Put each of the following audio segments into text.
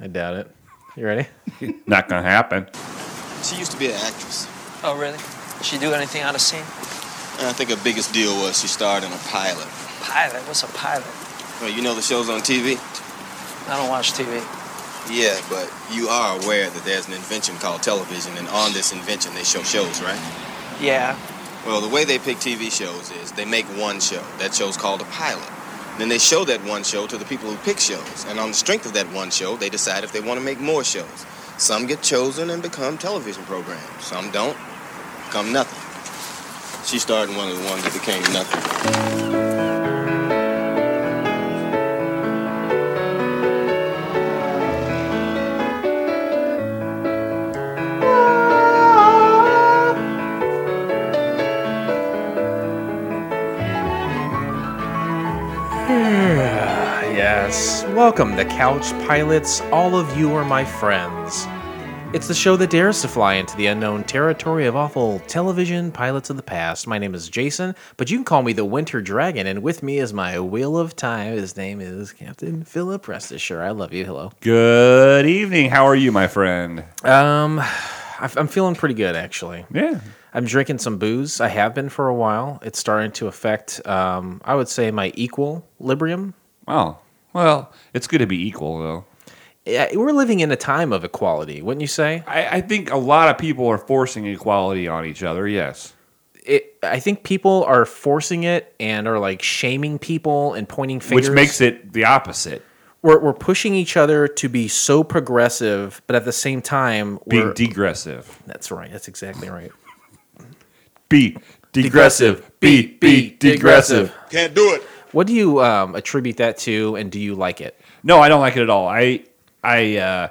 I doubt it. You ready? Not gonna happen. She used to be an actress. Oh, really? She do anything out of scene? And I think her biggest deal was she starred in a pilot. Pilot? What's a pilot? Well, you know the shows on TV? I don't watch TV. Yeah, but you are aware that there's an invention called television, and on this invention they show shows, right? Yeah. Well, the way they pick TV shows is they make one show. That show's called a pilot. Then they show that one show to the people who pick shows, and on the strength of that one show, they decide if they want to make more shows. Some get chosen and become television programs. Some don't, become nothing. She starred in one of the ones that became nothing. Welcome to Couch Pilots. All of you are my friends. It's the show that dares to fly into the unknown territory of awful television pilots of the past. My name is Jason, but you can call me the Winter Dragon, and with me is my wheel of time. His name is Captain Philip Restisher. I love you. Hello. Good evening. How are you, my friend? Um, I'm feeling pretty good actually. Yeah. I'm drinking some booze. I have been for a while. It's starting to affect, um, I would say, my equilibrium. Oh, well, it's good to be equal, though. Yeah, we're living in a time of equality, wouldn't you say? I, I think a lot of people are forcing equality on each other. Yes. It, I think people are forcing it and are like shaming people and pointing fingers. Which makes it the opposite. we're, we're pushing each other to be so progressive, but at the same time, Being we're, degressive. that's right. That's exactly right. Be degressive. Be be degressive. Can't do it. What do you um, attribute that to, and do you like it? No, I don't like it at all. I I uh,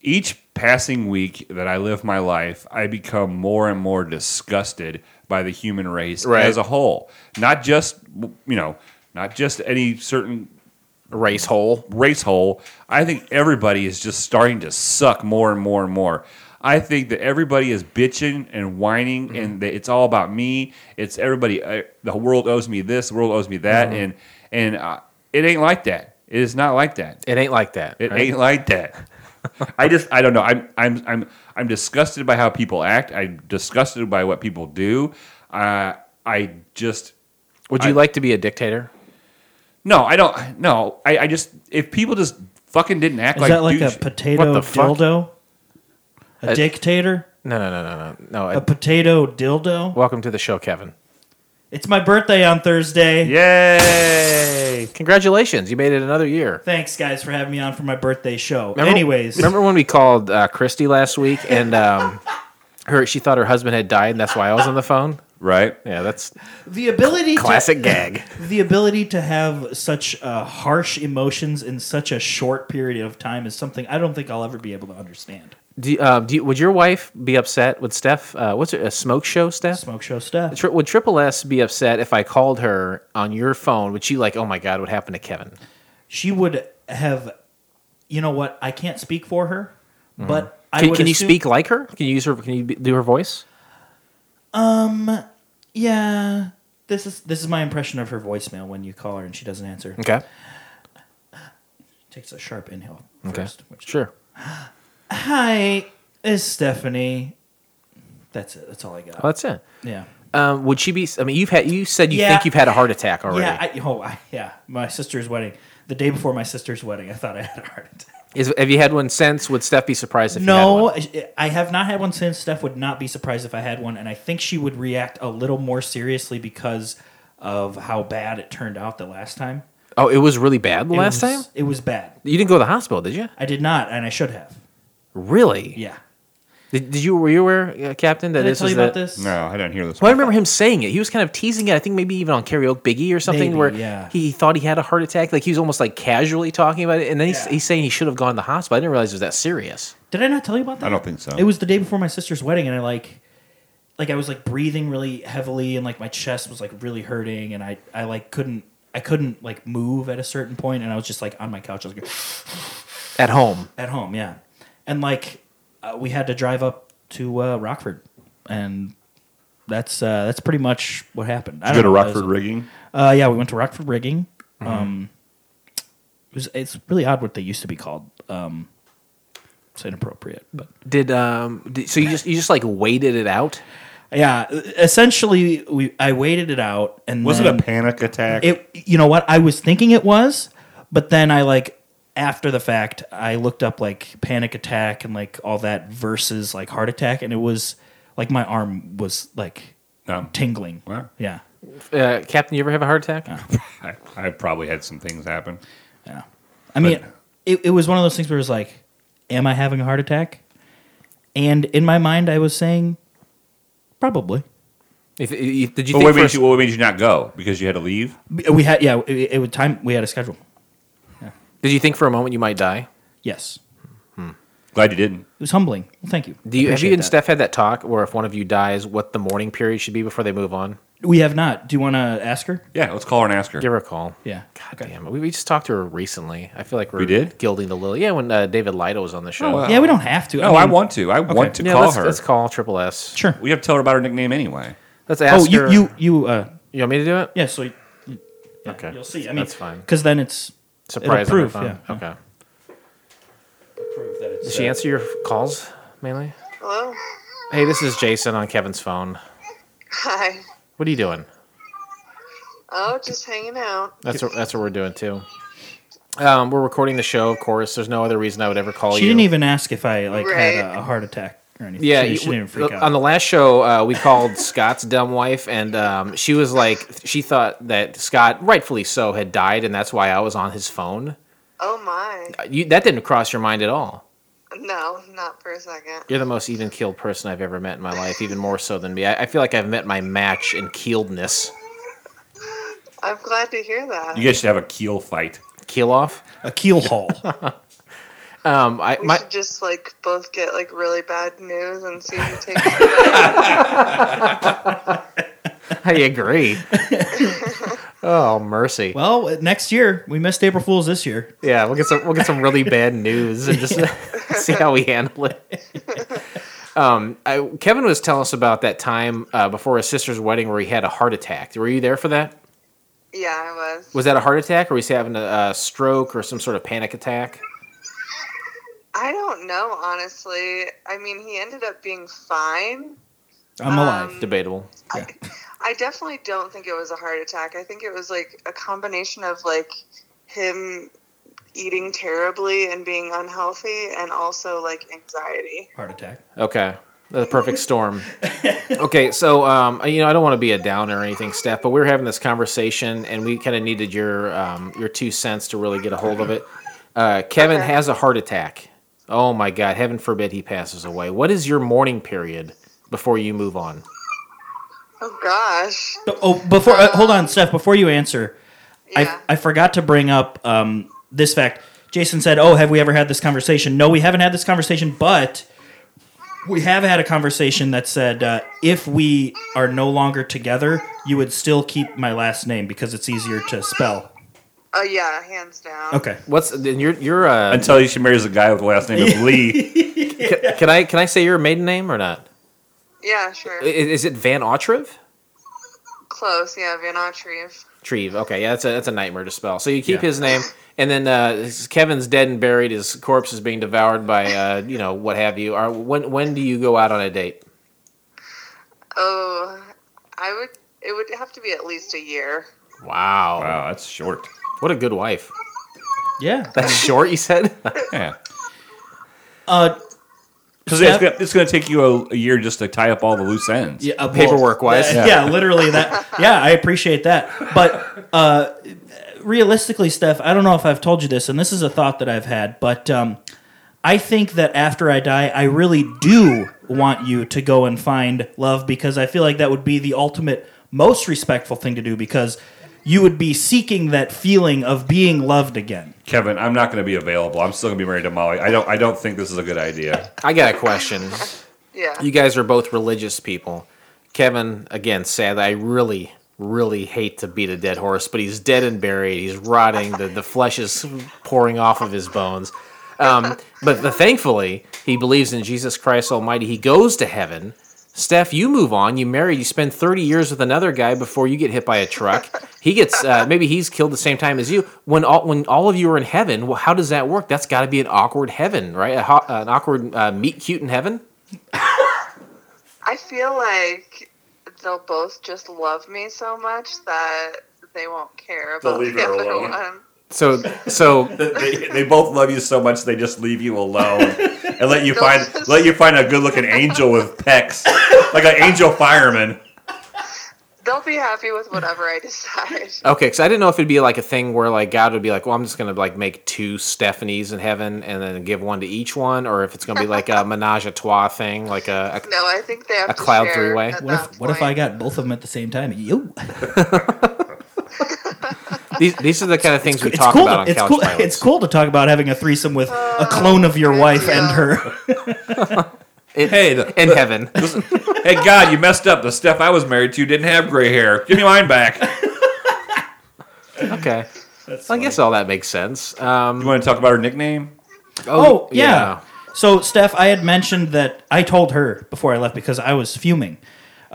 each passing week that I live my life, I become more and more disgusted by the human race Right. as a whole. Not just you know, not just any certain Race hole. race hole. I think everybody is just starting to suck more and more and more. I think that everybody is bitching and whining, and that it's all about me. It's everybody. Uh, the world owes me this. The world owes me that, and and uh, it ain't like that. It is not like that. It ain't like that. It right? ain't like that. I just I don't know. I'm I'm I'm I'm disgusted by how people act. I'm disgusted by what people do. Uh, I just Would you I- like to be a dictator? no. I don't. No. I, I just if people just fucking didn't act Is like that like douche- a potato What the fuck? Dildo? A Uh, dictator? No, no, no, no, no, no. A I- potato dildo? welcome to the show, Kevin. It's my birthday on Thursday. Yay! Congratulations, you made it another year. Thanks, guys, for having me on for my birthday show. Remember- Anyways, remember when we called uh, Christy last week and um, her she thought her husband had died, and that's why I was on the phone. Right? Yeah, that's the ability classic to, gag. the ability to have such uh, harsh emotions in such a short period of time is something I don't think I'll ever be able to understand. Do, um, do you, would your wife be upset? Would Steph? Uh, what's it? A smoke show, Steph? Smoke show stuff. Tri- would Triple S be upset if I called her on your phone? Would she like, oh my god, what happened to Kevin? She would have, you know what? I can't speak for her, but I Mm-hmm. Can, would can you speak like her? Can you use her? Can you be- do her voice? Um. Yeah, this is this is my impression of her voicemail when you call her and she doesn't answer. Okay. Takes a sharp inhale Okay. first. which- Sure. Hi, it's Stephanie. That's it. That's all I got. Well, that's it. yeah. Um, would she be? I mean, you've had. You said you Yeah. think you've had a heart attack already. Yeah, I, oh, I, yeah. My sister's wedding. The day before my sister's wedding, I thought I had a heart attack. Is, have you had one since? Would Steph be surprised if you No, had one? I I have not had one since. Steph would not be surprised if I had one, and I think she would react a little more seriously because of how bad it turned out the last time. Oh, it was really bad the It last was- time. It was bad. You didn't go to the hospital, did you? I did not, and I should have. Really? Yeah. Did, did you were you aware, uh, Captain, that Did I this tell was you about the- this? No, I didn't hear this. Well, I remember him saying it. He was kind of teasing it. I think maybe even on karaoke Biggie or something, Maybe, where yeah. he thought he had a heart attack. Like he was almost like casually talking about it, and then he's, Yeah. he's saying he should have gone to the hospital. I didn't realize it was that serious. Did I not tell you about that? I don't think so. It was the day before my sister's wedding, and I like, like I was like breathing really heavily, and like my chest was like really hurting, and I I like couldn't I couldn't like move at a certain point, and I was just like on my couch. I was like At home, at home, yeah, and like uh, we had to drive up to uh, Rockford, and that's uh, that's pretty much what happened. I Did you go to know, it was- Rockford rigging? Uh, yeah, we went to Rockford Rigging. Um, it was, it's really odd what they used to be called. um, it's inappropriate. But Did um? Did, so you just you just like waited it out? yeah, essentially, we I waited it out, and Was it a panic attack? It you know what I was thinking it was, but then I like after the fact I looked up like panic attack and like all that versus like heart attack, and it was like my arm was like no. tingling. Wow. Yeah, Uh, Captain, you ever have a heart attack? I, I probably had some things happen. yeah. I mean, it, it was one of those things where it was like, am I having a heart attack? And in my mind, I was saying, probably. If, if- did you But think what for made, s- you, what made you not go? Because you had to leave? We had yeah, it, it was time. We had a schedule. Did you think for a moment you might die? Yes, Glad you didn't. it was humbling. Well, thank you. Do you have you Appreciate and that. Steph had that talk where if one of you dies, what the mourning period should be before they move on? We have not. Do you want to ask her? Yeah, let's call her and ask her. Give her a call. Yeah. God damn it. We, we just talked to her recently. I feel like we're We did? gilding the lily. Yeah, when uh, David Lido was on the show. Oh, wow. Yeah, we don't have to. No, I, mean- want to. I want to yeah, call let's, her. let's call Triple S. Sure. we have to tell her about her nickname anyway. Let's ask Oh, you her. you you uh You want me to do it? yeah. So you- yeah, Okay. you'll see. I mean, That's fine. Because then it's Surprise it'll on her phone. yeah. Okay. prove that it's. Does she uh, answer your calls mainly? Hello. Hey, this is Jason on Kevin's phone. Hi. What are you doing? Oh, just hanging out. That's what, that's what we're doing too. Um, we're recording the show, of course. There's no other reason I would ever call you. She you. didn't even ask if I like Right. had a, a heart attack or anything. Yeah, she, didn't even freak out. on the last show, uh, we called Scott's dumb wife, and um, she was like, she thought that Scott, rightfully so, had died, and that's why I was on his phone. Oh my. You, that didn't cross your mind at all. No, not for a second. You're the most even keeled person I've ever met in my life, even more so than me. I, I feel like I've met my match in keeledness. I'm glad to hear that. You guys should have a keel fight. Keel off? a keel haul. Um, I, we my, should just like both get like really bad news and see who takes I agree. oh mercy! well, uh, next year we missed April Fools this year. Yeah, we'll get some we'll get some really bad news and just see how we handle it. Um, I, Kevin was telling us about that time uh, before his sister's wedding where he had a heart attack. Were you there for that? Yeah, I was. Was that a heart attack, or was he having a, a stroke or some sort of panic attack? I don't know, honestly. I mean, he ended up being fine. I'm alive. Um, Debatable. I definitely don't think it was a heart attack. I think it was like a combination of like him eating terribly and being unhealthy and also like anxiety. heart attack. Okay. The perfect storm. Okay, so um, you know I don't want to be a downer or anything, Steph, but we were having this conversation and we kind of needed your um, your two cents to really get a hold of it. Uh, Kevin Okay. has a heart attack. Oh my God! Heaven forbid he passes away. What is your mourning period before you move on? Oh gosh. Oh, before uh, hold on, Steph. Before you answer, Yeah. I I forgot to bring up um, this fact. Jason said, "Oh, have we ever had this conversation?" No, we haven't had this conversation, but we have had a conversation that said uh, if we are no longer together, you would still keep my last name because it's easier to spell. Oh yeah, hands down. Okay. What's then you're you're uh, Until she marries a guy with the last name of Lee. ca- can I can I say your maiden name or not? Yeah, sure. I- Is it Van Autreve? Close. Yeah, Van Autreve. Treve. Okay, yeah, that's a that's a nightmare to spell. So you keep Yeah. his name, and then uh, Kevin's dead and buried. His corpse is being devoured by uh, you know what have you. Are when when do you go out on a date? Oh, I would. It would have to be at least a year. Wow, wow, that's short. What a good wife. Yeah. That's short. You said. Yeah. Uh, Because Steph- it's, gonna- it's going to take you a, a year just to tie up all the loose ends. yeah, uh, Paperwork-wise. that- yeah. literally that. Yeah, I appreciate that. But uh, realistically, Steph, I don't know if I've told you this, and this is a thought that I've had, but um, I think that after I die, I really do want you to go and find love because I feel like that would be the ultimate, most respectful thing to do because you would be seeking that feeling of being loved again. Kevin, I'm not going to be available. I'm still going to be married to Molly. I don't. I don't think this is a good idea. I got a question. Yeah. You guys are both religious people. Kevin, again, sad. I really, really hate to beat a dead horse, but he's dead and buried. He's rotting. The, the flesh is pouring off of his bones. Um, but the, thankfully, he believes in Jesus Christ Almighty. He goes to heaven. Steph, you move on. You marry. You spend thirty years with another guy before you get hit by a truck. He gets uh, maybe he's killed the same time as you. When all when all of you are in heaven, well, how does that work? That's got to be an awkward heaven, right? A ho- an awkward uh, meet cute in heaven. I feel like they'll both just love me so much that they won't care about leave the other one. So so they, they both love you so much they just leave you alone and let you find let you find a good looking angel with pecs, like an angel fireman. They'll be happy with whatever I decide. Okay, because I didn't know if it'd be like a thing where like God would be like, well, I'm just gonna like make two Stephanies in heaven and then give one to each one, or if it's gonna be like a menage a trois thing, like a, a No, I think they have A to cloud three-way? What if that what if I got both of them at the same time? Yo, these these are the kind of things we it's talk cool. about on To, it's Couch cool. Pilots. It's cool to talk about having a threesome with a clone of your wife and her. In, Hey, the, in heaven. hey, God, you messed up. The Steph I was married to didn't have gray hair. Give me mine back. Okay. I guess all that makes sense. Um, You want to talk about her nickname? Oh, yeah. So, Steph, I had mentioned that I told her before I left because I was fuming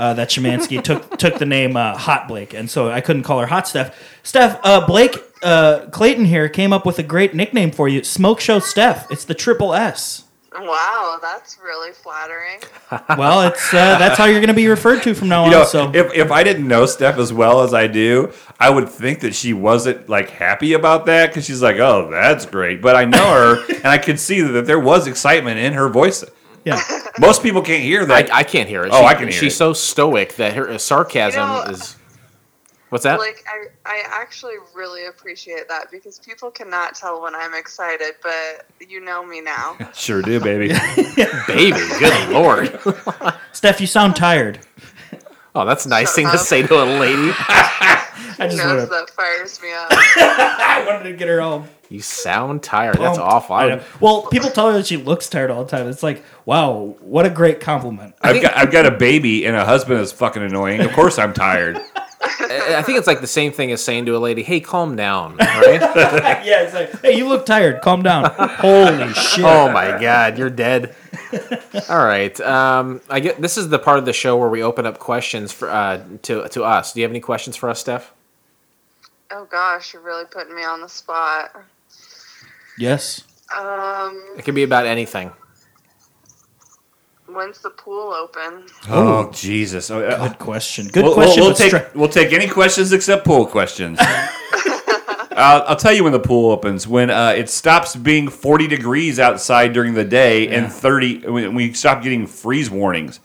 uh, that Shemansky took took the name uh, Hot Blake, and so I couldn't call her Hot Steph. Steph, uh, Blake uh, Clayton here came up with a great nickname for you, Smoke Show Steph. It's the triple S. Wow, that's really flattering. Well, it's uh, that's how you're going to be referred to from now You on. know, so, if, if I didn't know Steph as well as I do, I would think that she wasn't like happy about that because she's like, "Oh, that's great." But I know her, and I could see that there was excitement in her voice. Yeah. Most people can't hear that. I can't hear it. Oh, She- I can hear She's it. so stoic that her uh, sarcasm You know, is. What's that? Like I, I actually really appreciate that because people cannot tell when I'm excited, but you know me now. sure do, baby. Baby, good lord. Steph, you sound tired. Oh, that's a nice Shut thing to say to a lady. I Who just knows wanted, that fires me up. I wanted to get her all You sound tired. That's pumped. awful. I I. Well, people tell her that she looks tired all the time. It's like, wow, what a great compliment. I've got I've got a baby and a husband that's fucking annoying. Of course, I'm tired. I I think it's like the same thing as saying to a lady, "Hey, calm down." Right? yeah, it's like, hey, you look tired. Calm down. Holy shit. oh my god, you're dead. All right. Um, I get this is the part of the show where we open up questions for uh, to to us. Do you have any questions for us, Steph? Oh gosh, you're really putting me on the spot. Yes. Um, It could be about anything. when's the pool open? Oh Jesus! Oh, uh, Good question. Good We'll, question. we'll, we'll but take stra- we'll take any questions except pool questions. I'll, I'll tell you when the pool opens. When uh, it stops being 40 degrees outside during the day and 30, when we stop getting freeze warnings.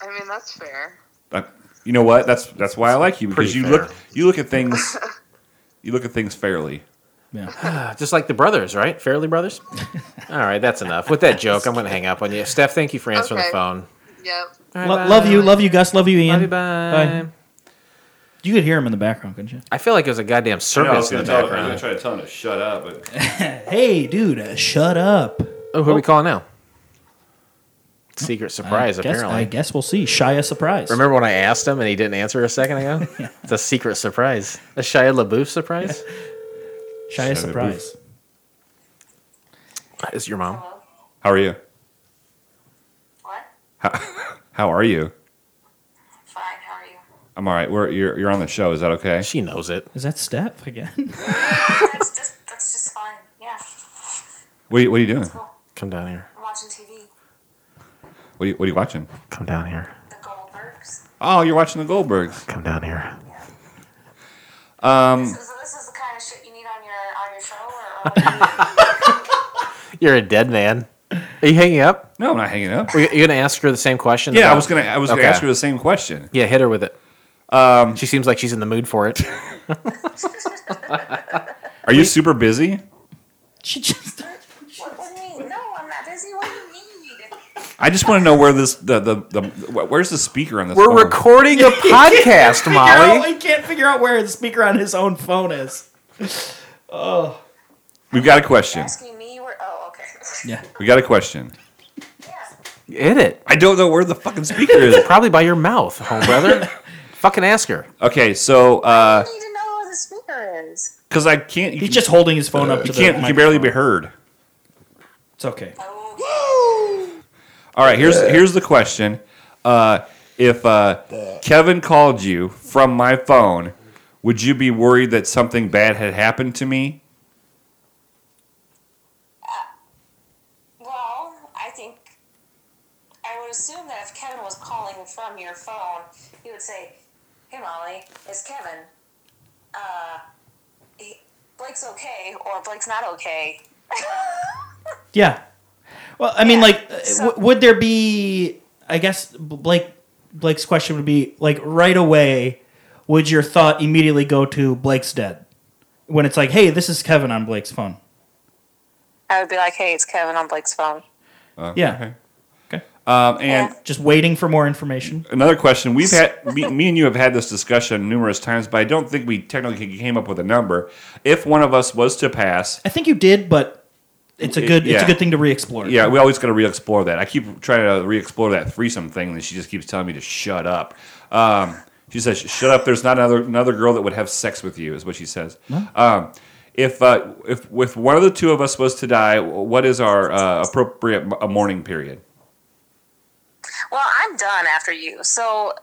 I mean, that's fair. Uh, you know what? That's that's why I like you because Pretty you fair. look you look at things you look at things fairly. Yeah. Just like the brothers, right? Fairly Brothers. All right, that's enough. With that joke, I'm going to hang up on you. Steph, thank you for answering the phone. Yep. All right, Lo- love you. Love you, Gus. Love you, Ian. Love you. Bye. You could hear him in the background, couldn't you? I feel like it was a goddamn circus in the background. I was going to try to tell him to shut up, but Hey, dude, uh, shut up. Oh, who are we calling now? Secret I surprise, guess, apparently. I guess we'll see. Shia surprise. Remember when I asked him and he didn't answer a second ago? It's a secret surprise. A Shia LaBeouf surprise? Shia surprise. Is your mom? how are you? What? How, how are you? Fine, how are you? I'm all right. We're you're you're on the show. Is that okay? She knows it. Is that Steph again? That's just, that's just fine. Yeah, What are you, what are you doing? cool. Come down here. I'm watching TV. What are you, what are you watching? Come down here. The Goldbergs. Oh, you're watching the Goldbergs. Come down here. Um, This is, You're a dead man. Are you hanging up? no, I'm not hanging up. Are you going to ask her the same question? Yeah, I was gonna I was gonna ask her the same question. Yeah, hit her with it. Um, she seems like she's in the mood for it. Are you super busy? she just. what, what do you mean? No, I'm not busy. What do you need? I just want to know where this the, the the where's the speaker on this? We're phone? recording a podcast, Figure out, Molly. he can't figure out where the speaker on his own phone is. We've got a question. Asking me where? Oh, okay. Yeah. We got a question. yeah. Hit it. I don't know where the fucking speaker is. Probably by your mouth, home brother. Fucking ask her. Okay, so uh, I need to know where the speaker is. because I can't, He's can- just holding his phone up to you the can't, you can barely be microphone. heard. It's okay. All right, here's here's the question. Uh, if uh, Kevin called you from my phone, would you be worried that something bad had happened to me? Well, I think I would assume that if Kevin was calling from your phone, he would say, "Hey, Molly, it's Kevin. Uh, he, Blake's okay, or Blake's not okay." Yeah. Well, I mean, Yeah, like, uh, so- w- would there be? I guess Blake Blake's question would be like right away. Would your thought immediately go to Blake's dead when it's like, hey, this is Kevin on Blake's phone? I would be like, "Hey, it's Kevin on Blake's phone." Uh, Yeah. okay. Okay. Um, and Yeah. Just waiting for more information. another question: We've had me, me and you have had this discussion numerous times, but I don't think we technically came up with a number. If one of us was to pass, I think you did, but it's a It- good it's yeah. a good thing to re-explore. Yeah, we always got to re-explore that. I keep trying to re-explore that threesome thing, and she just keeps telling me to shut up. Um, she says, "Shut up." There's not another another girl that would have sex with you, is what she says. Um, if uh, if if one of the two of us was to die, what is our uh, appropriate m- a mourning period? Well, I'm done after you. So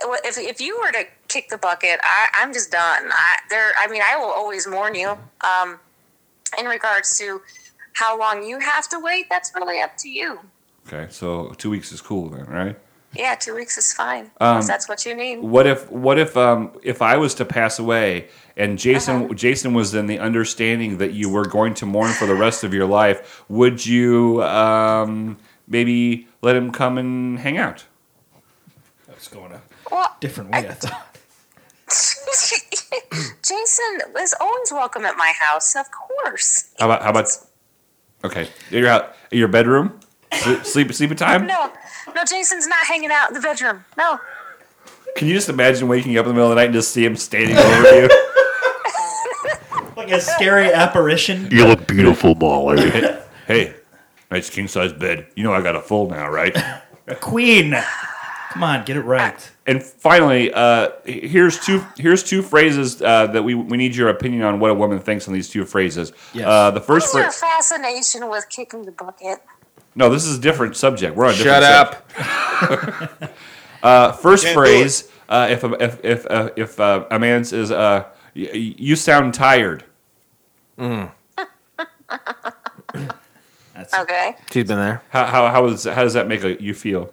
if, if you were to kick the bucket, I, I'm just done. I, there, I mean, I will always mourn you. Um, in regards to how long you have to wait, that's really up to you. Okay, so two weeks is cool then, right? Yeah, two weeks is fine. Um, that's what you need. What if what if um, if I was to pass away and Jason Jason was in the understanding that you were going to mourn for the rest of your life? Would you um, maybe let him come and hang out? That's going a Well, different way. I thought. Jason is always welcome at my house, of course. How about how about? Okay, your out your bedroom, sleep sleep, sleeping time. No, no, Jason's not hanging out in the bedroom. No. Can you just imagine waking up in the middle of the night and just see him standing over you? Like a scary apparition. You look beautiful, Molly. hey, nice king size bed. You know I got a full now, right? A queen. Come on, get it right. And finally, uh, here's two here's two phrases uh, that we we need your opinion on what a woman thinks on these two phrases. Yes. Uh, the first What's your phrase. fascination with kicking the bucket? No, this is a different subject. We're on a Shut different up. Uh, first phrase. Uh, if a, if if uh, if uh, a man says, uh, y- "You sound tired," That's Okay. She's been there. how how how, is, how does that make a, you feel?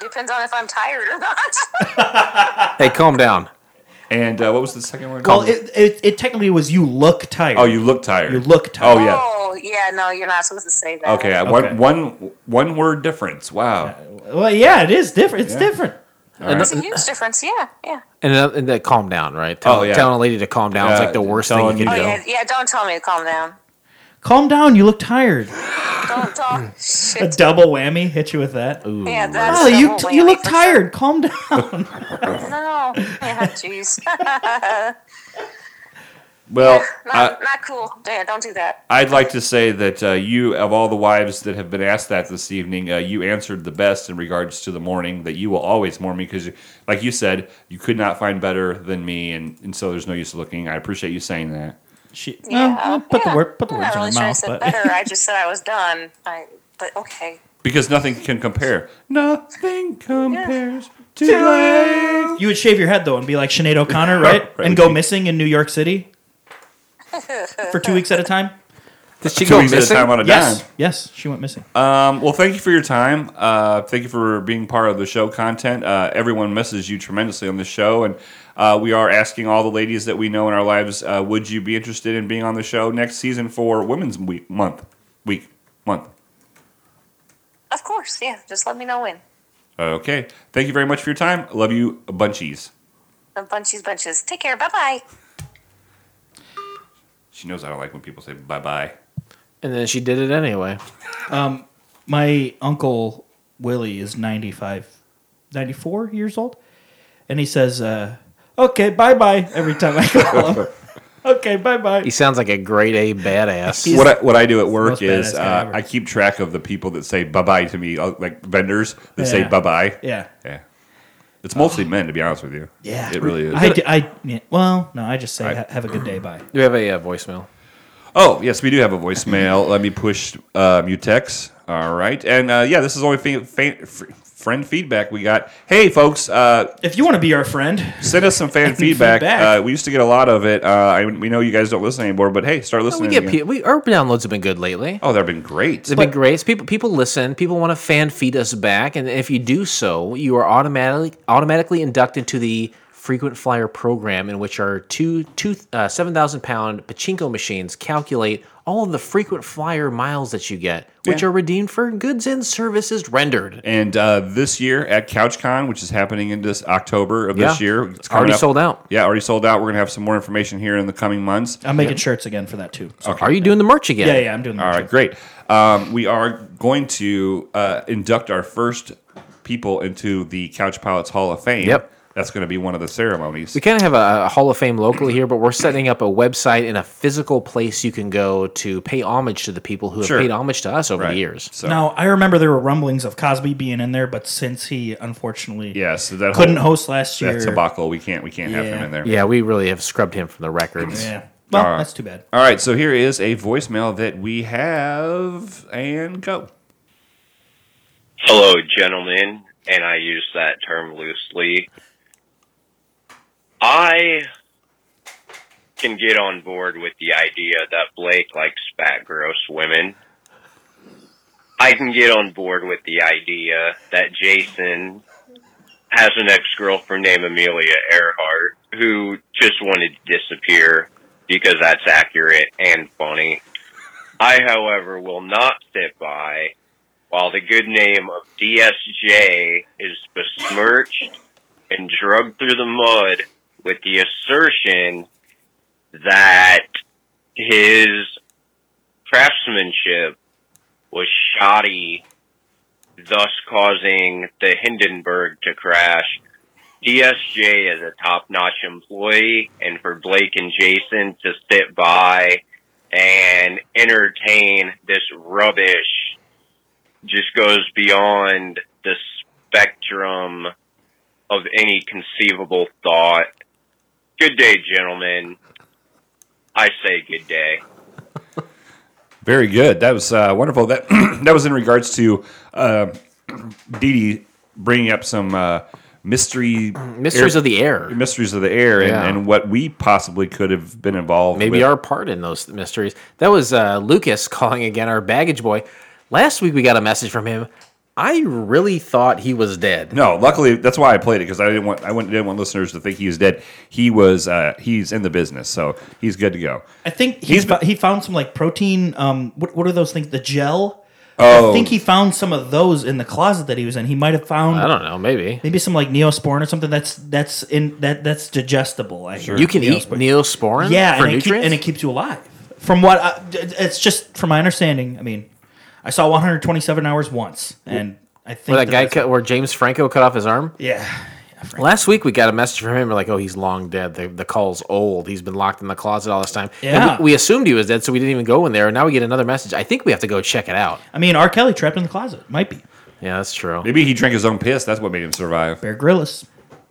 Depends on if I'm tired or not. Hey, calm down. And uh, what was the second one? well, it, it, it technically was you look tired. oh, you look tired. You look tired. Oh yeah. Oh, yeah, no, you're not supposed to say that. Okay, uh, Okay. one one one word difference. Wow. Well, yeah, it is different. It's Yeah. different. It's a huge difference. Yeah, yeah. And, uh, and that calm down, right? Tell, Oh, yeah. Telling a lady to calm down is like the worst thing you can Oh, do. yeah, yeah. Don't tell me to calm down. Calm down. You look tired. Don't talk A double whammy hit you with that. Ooh. Yeah, that's Molly, you double you whammy look for tired. Calm down. Sure. No, yeah, jeez, Well, not, I, not cool. Yeah, don't do that. I'd like to say that uh, you, of all the wives that have been asked that this evening, uh, you answered the best in regards to the mourning. That you will always mourn me because, like you said, you could not find better than me, and, and so there's no use looking. I appreciate you saying that. She, Yeah, well, put yeah. the word put the I'm words not really in sure her I mouth, said but better. I just said I was done. I, but okay. Because nothing can compare. Nothing compares to life. you would shave your head though and be like Sinead O'Connor, right? Right. And go missing in New York City for two weeks at a time. Did she Two go weeks at a missing? time on a Yes, dime. yes, she went missing. Um, well, thank you for your time. Uh, thank you for being part of the show content. Uh, everyone misses you tremendously on the show, and uh, we are asking all the ladies that we know in our lives, uh, would you be interested in being on the show next season for Women's Week month, week month? Of course, yeah. Just let me know when. Okay. Thank you very much for your time. Love you, bunchies. The bunchies, bunches. Take care. Bye bye. She knows I don't like when people say bye bye. And then she did it anyway. My uncle Willie is 95, 94 years old, and he says, uh, "Okay, bye bye." Every time I call him, okay, bye bye. He sounds like a grade A badass. He's- What I, what I do at work most is badass guy uh, ever. I keep track of the people that say bye bye to me, uh, like vendors that say Yeah. bye bye. Yeah, Yeah. It's mostly men, to be honest with you. yeah, It really is. I, d- I- yeah, well, no, I just say I- ha- have a good day. Bye. Do we have a uh, voicemail? Oh, yes, we do have a voicemail. Let me push uh, Mutex. All right. And uh, yeah, this is only fa- fa- friend feedback we got. Hey, folks, uh, If you want to be our friend, send us some fan feedback. Feedback. Uh, we used to get a lot of it. Uh, I, we know you guys don't listen anymore, but hey, start listening. We listening. get again. pe- we, our downloads have been good lately. oh, they've been great. They've been great. So People people listen. People want to fan feed us back, and if you do so, you are automatically automatically inducted to the frequent flyer program, in which our two two uh, seven thousand pound pachinko machines calculate all of the frequent flyer miles that you get, which Yeah. are redeemed for goods and services rendered. And uh, this year at CouchCon, which is happening in this October of this year, it's Already up- sold out. Yeah, already sold out. We're gonna have some more information here in the coming months. I'm making shirts again for that too. So- Are you doing the merch again? Yeah, yeah, I'm doing that. All right, great. Um, we are going to uh, induct our first people into the Couch Pilots Hall of Fame. Yep. That's going to be one of the ceremonies. We kind of have a, a Hall of Fame locally here, but we're setting up a website and a physical place you can go to pay homage to the people who have Sure. paid homage to us over Right. the years. So, Now I remember there were rumblings of Cosby being in there, but since he unfortunately yeah, so that couldn't whole, host last year, that debacle, we can't we can't have him Yeah. in there. Yeah, we really have scrubbed him from the records. yeah. Well, All right. that's too bad. All right, so here is a voicemail that we have, and go. Hello, gentlemen, and I use that term loosely. I can get on board with the idea that Blake likes fat, gross women. I can get on board with the idea that Jason has an ex-girlfriend named Amelia Earhart who just wanted to disappear because that's accurate and funny. I, however, will not sit by while the good name of DSJ is besmirched and drugged through the mud with the assertion that his craftsmanship was shoddy, thus causing the Hindenburg to crash. DSJ is a top-notch employee, and for Blake and Jason to sit by and entertain this rubbish just goes beyond the spectrum of any conceivable thought. Good day, gentlemen. I say good day. Very good. That was uh, wonderful. That that was in regards to uh, Dee Dee bringing up some uh, mystery Mysteries air- of the air. mysteries of the air, and, Yeah. and what we possibly could have been involved. Maybe with. our part in those mysteries. That was uh, Lucas calling again, our baggage boy. Last week we got a message from him. I really thought he was dead. No, luckily that's why I played it because I didn't want I wouldn't- didn't want listeners to think he was dead. He was uh, he's in the business, so he's good to go. I think He's he's fo- he found some like protein. Um, what what are those things? The gel. Oh. I think he found some of those in the closet that he was in. He might have found I don't know. Maybe maybe some like neosporin or something that's that's in that that's digestible. I hear. you can eat Neosporin. neosporin. yeah, for and it, keep, and it keeps you alive. From what I, it's just from my understanding. I mean, I saw 127 hours once, and I think where that guy cut, where James Franco cut off his arm. Yeah, Last week we got a message from him. We're like, "Oh, he's long dead. The, the call's old. He's been locked in the closet all this time." And Yeah. we, we assumed he was dead, so we didn't even go in there. And now we get another message. I think we have to go check it out. I mean, R. Kelly trapped in the closet might be Yeah, that's true. Maybe he drank his own piss. That's what made him survive. Bear Grylls.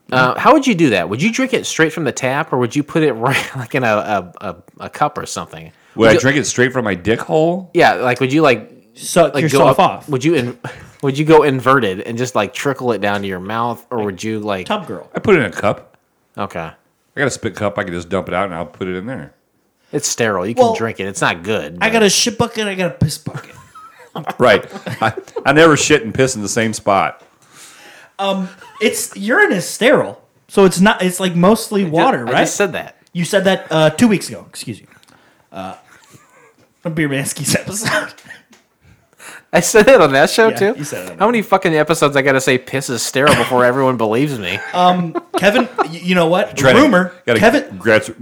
Uh, how would you do that? Would you drink it straight from the tap, or would you put it right like in a a, a, a cup or something? Would I you- drink it straight from my dick hole? Yeah, like would you like Suck like yourself go up, off. Would you in, would you go inverted and just like trickle it down to your mouth, or would you like Tub girl. I put it in a cup. okay? I got a spit cup. I can just dump it out and I'll put it in there. It's sterile. You can Well, drink it. It's not good. I but- got a shit bucket. I got a piss bucket. Right. I, I never shit and piss in the same spot. It's urine is sterile, so it's not. It's like mostly water, I right? just said that. you said that uh, two weeks ago. Excuse you. Uh, on Beer Mansky's episode. I said it on that show Yeah, too. you said it How many fucking episodes I got to say piss is sterile before everyone believes me? Um, Kevin, you know what? Try Rumor. gotta Kevin, grass- you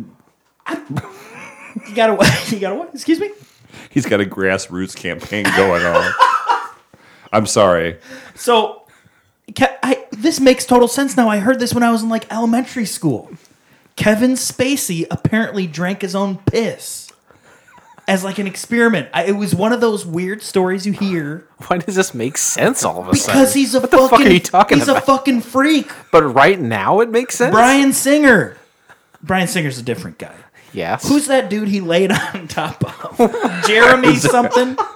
got to. You got to what? Excuse me. he's got a grassroots campaign going on. I'm sorry. So, Ke- I, this makes total sense now. I heard this when I was in like elementary school. Kevin Spacey apparently drank his own piss as like an experiment. I, it was one of those weird stories you hear Why does this make sense all of a sudden? because he's a what fucking. the fuck are you talking he's about? a fucking freak. but right now it makes sense. Bryan Singer. Bryan Singer's a different guy. yes. Who's that dude he laid on top of? Jeremy something.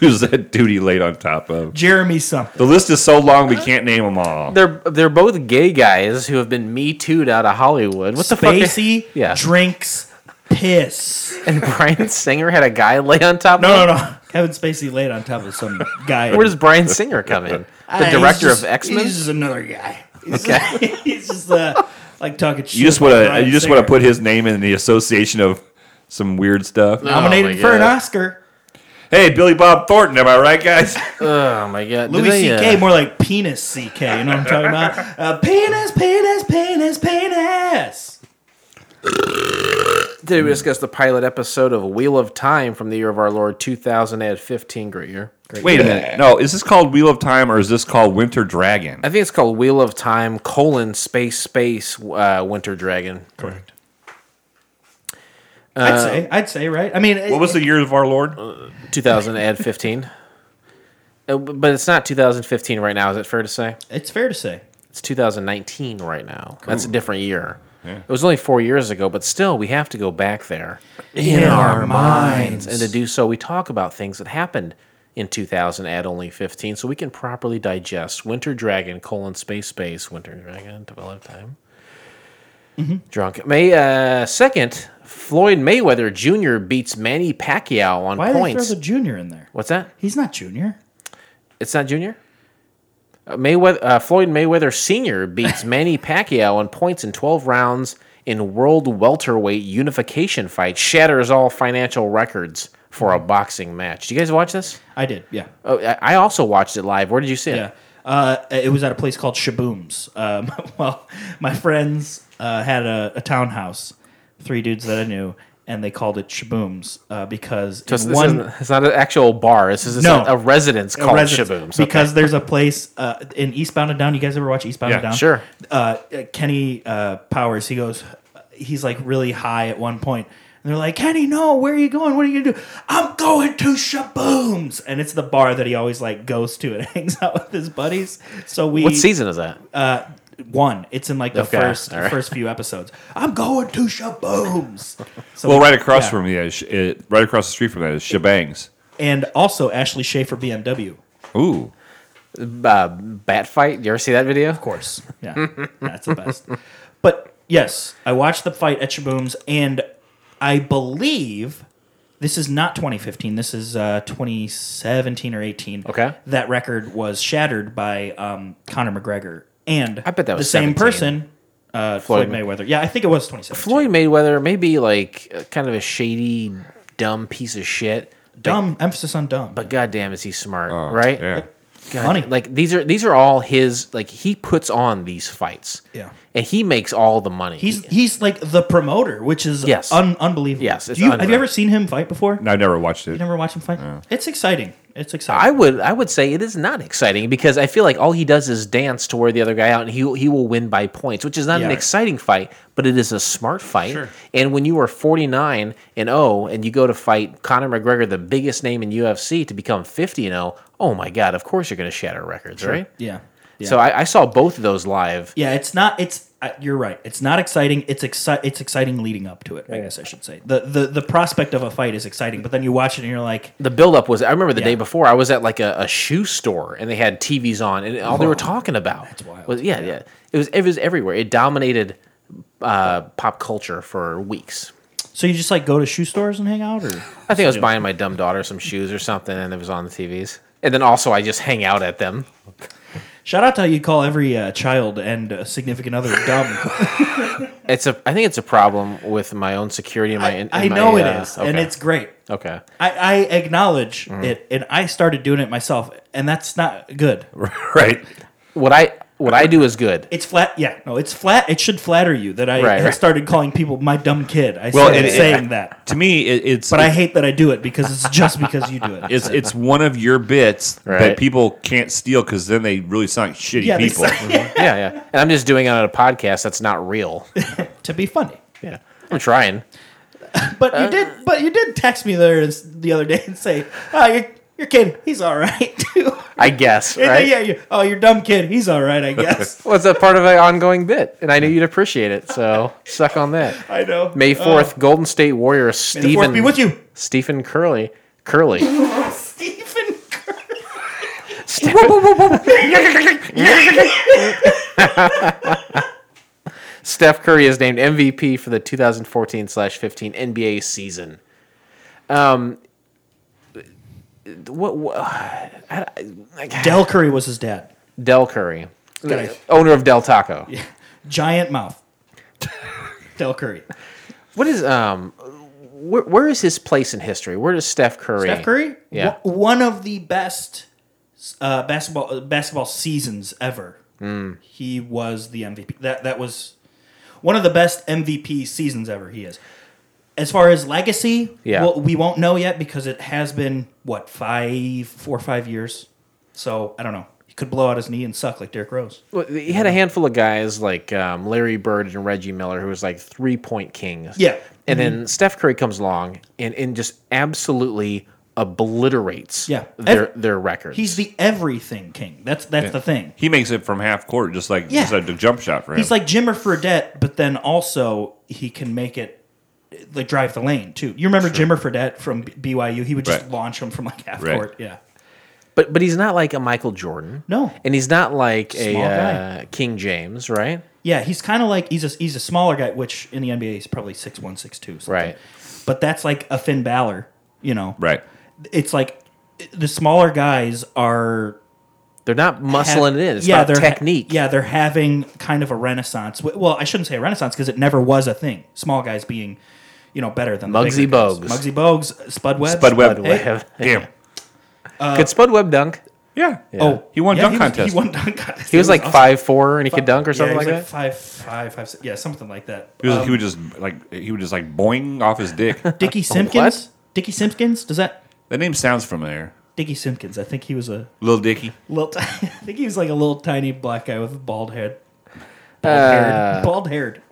Who's that dude he laid on top of? Jeremy something. The list is so long we can't name them all. They're they're both gay guys who have been me too'd out of Hollywood. What the fuck? Spacey Yeah. drinks piss. And Bryan Singer had a guy lay on top. No, of no, him? no. Kevin Spacey laid on top of some guy. Where does Bryan Singer come in? The he's director just- of X Men. He's just another guy. He's, Okay. he's just uh, like talking shit. You just want to you just want to put his name in the association of some weird stuff. nominated my for an God. Oscar. Hey, Billy Bob Thornton, am I right, guys? Oh my god. Did Louis they, uh, C.K. more like penis C.K. You know what I'm talking about? Uh, penis, penis, penis, penis. Today we discuss the pilot episode of Wheel of Time from the year of our Lord 2015. Great year. Great Wait a minute. No, is this called Wheel of Time or is this called Winter Dragon? I think it's called Wheel of Time colon space space uh, Winter Dragon. Correct. Uh, I'd say, I'd say, right? I mean, What was the year of our Lord? 2015. Uh, but it's not 2015 right now. Is it fair to say? it's fair to say. It's 2019 right now. That's a different year. It was only four years ago, but still, we have to go back there In our minds. And to do so, we talk about things that happened in 2000 at only 15, so we can properly digest Winter Dragon colon space space Winter Dragon develop time. Drunk May uh, second, Floyd Mayweather Jr. beats Manny Pacquiao on Why did they throw points. the junior in there? What's that? He's not junior. It's not Junior. Mayweather, uh, Floyd Mayweather Sr. beats Manny Pacquiao on points in 12 rounds in World Welterweight Unification fight. Shatters all financial records for a boxing match. Do you guys watch this? I did, yeah. Oh, I I also watched it live. Where did you see it? Yeah. Uh, it was at a place called Shaboom's. Um, well, my friends uh, had a, a townhouse, three dudes that I knew, and they called it Shaboom's uh, because Just, in this one it's not an actual bar. This is No. a, a residence called residence, Shaboom's. because there's a place uh, in Eastbound and Down. You guys ever watch Eastbound and Yeah, Down? sure. Uh, Kenny uh, Powers. He goes. He's like really high at one point, and they're like, "Kenny, no, where are you going? What are you gonna do?" I'm going to Shaboom's, and it's the bar that he always like goes to and hangs out with his buddies. So we what season is that? One. It's in like the Okay, first all right. first few episodes. I'm going to Shaboom's. So Well, we- right across yeah. from me, is, it, right across the street from that is Shebangs. and also Ashley Schaefer BMW. Ooh, Uh, bat fight. You ever see that video? Of course. Yeah. That's the best. But yes, I watched the fight at Shaboom's and I believe this is not 2015. This is uh, 2017 or 18. Okay. That record was shattered by um, Conor McGregor and I bet that was the same 17. person, uh, Floyd, Floyd Mayweather. Yeah, I think it was 2017. Floyd Mayweather may be like uh, kind of a shady, dumb piece of shit. dumb emphasis on dumb. But goddamn, is he smart, right? yeah. God, Money. Like these are these are all his. Like he puts on these fights. Yeah. and he makes all the money. He's he's like the promoter, which is Yes. un- unbelievable. Yes, it's Do you, have unreal. you ever seen him fight before? No, I never watched it. You never watched him fight? It's exciting. It's exciting. I would I would say it is not exciting because I feel like all he does is dance to wear the other guy out and he he will win by points, which is not an exciting fight, but it is a smart fight. Sure. And when you are 49 and 0 and you go to fight Conor McGregor, the biggest name in UFC, to become 50 and 0, oh my god, of course you're going to shatter records, right? yeah. yeah. So I, I saw both of those live. Yeah, it's not. It's uh, you're right. It's not exciting. It's exci- It's exciting leading up to it. I guess I should say the, the the prospect of a fight is exciting, but then you watch it and you're like, the buildup was I remember the Yeah. day before I was at like a, a shoe store and they had TVs on and all they were talking about wild. was yeah, yeah it was it was everywhere it dominated uh, pop culture for weeks. so you just like go to shoe stores and hang out, or I think I was buying my dumb daughter some shoes or something and it was on the TVs and then also I just hang out at them. Shout out to how you call every uh, child and uh, significant other dumb. It's a I think it's a problem with my own security and my. in- I my, know it uh, is, and it's great. okay. I, I acknowledge Mm-hmm. it, and I started doing it myself, and that's not good. Right. What I what I do is good. It's flat. Yeah, no, it's flat. It should flatter you that I Right, right. started calling people my dumb kid. I Well, started and it- saying that, To me, it, it's but I hate that I do it because it's just because you do it. it's it's one of your bits Right. that people can't steal because then they really sound like shitty yeah, they people. say- yeah, yeah. And I'm just doing it on a podcast that's not real. to be funny. Yeah, I'm trying. But Uh, you did. But you did text me there the other day and say, "Oh, your your kid, he's all right too." I guess, Yeah, right? yeah, yeah. Oh, your dumb kid, he's all right, I guess. Well, it's a part of an ongoing bit, and I knew you'd appreciate it. So suck on that. I know. May fourth, Golden State Warrior May the fourth Stephen be with you, Stephen Curly Curly Stephen Steph Curry is named MVP for the 2014/15 NBA season. Um, what, what I, I, Del Curry was his dad. Del Curry, Guy. owner of Del Taco. Giant mouth. Del Curry. What is um, where, where is his place in history? Where does Steph Curry? Steph Curry? Yeah. Wa- One of the best uh, basketball uh, basketball seasons ever. Mm. He was the MVP. That that was one of the best MVP seasons ever. He is. As far as legacy, Yeah. well, we won't know yet because it has been what five, four or five years. So I don't know. He could blow out his knee and suck like Derrick Rose. Well, He had a handful of guys like um, Larry Bird and Reggie Miller, who was like three point kings. Yeah. And Mm-hmm. then Steph Curry comes along and, and just absolutely obliterates Yeah. their, Ev- their records. He's the everything king. That's that's the thing. He makes it from half court, just like Yeah. just like a jump shot for him. He's like Jimmer Fredette, but then also he can make it like drive the lane too. You remember Jimmer Fredette from B- BYU? He would just Right. launch him from like half Right. court. Yeah. but but he's not like a Michael Jordan. No. And he's not like a Small guy. uh, King James, right? Yeah, he's kind of like he's a he's a smaller guy, which in the NBA he's probably six one, six two, Right. But that's like a Finn Balor, you know. right. It's like the smaller guys are They're not muscling have- it in. It's yeah, about they're ha- technique. yeah, they're having kind of a renaissance. Well, I shouldn't say a renaissance because it never was a thing. Small guys being, you know, better than the Muggsy bigger guys. Bogues. Muggsy Bogues, Spud Webb, Spud Webb. Spud Hey, Webb. Damn. Could Spud Webb dunk? Yeah. Oh, He won yeah, dunk he was- contest. He won dunk contest. He was It like awesome. five four and he could dunk or Yeah, something he like was that. Five, five, five, six- yeah, something like that. He was, Um, he would just like he would just like boing off his dick. Dickey Simpkins. Dickey Simpkins. Does that that name sounds familiar. Dickey Simpkins? I think he was a Little Dicky. little. T- I think he was like a little tiny black guy with a bald head. Bald Uh, haired. Bald haired.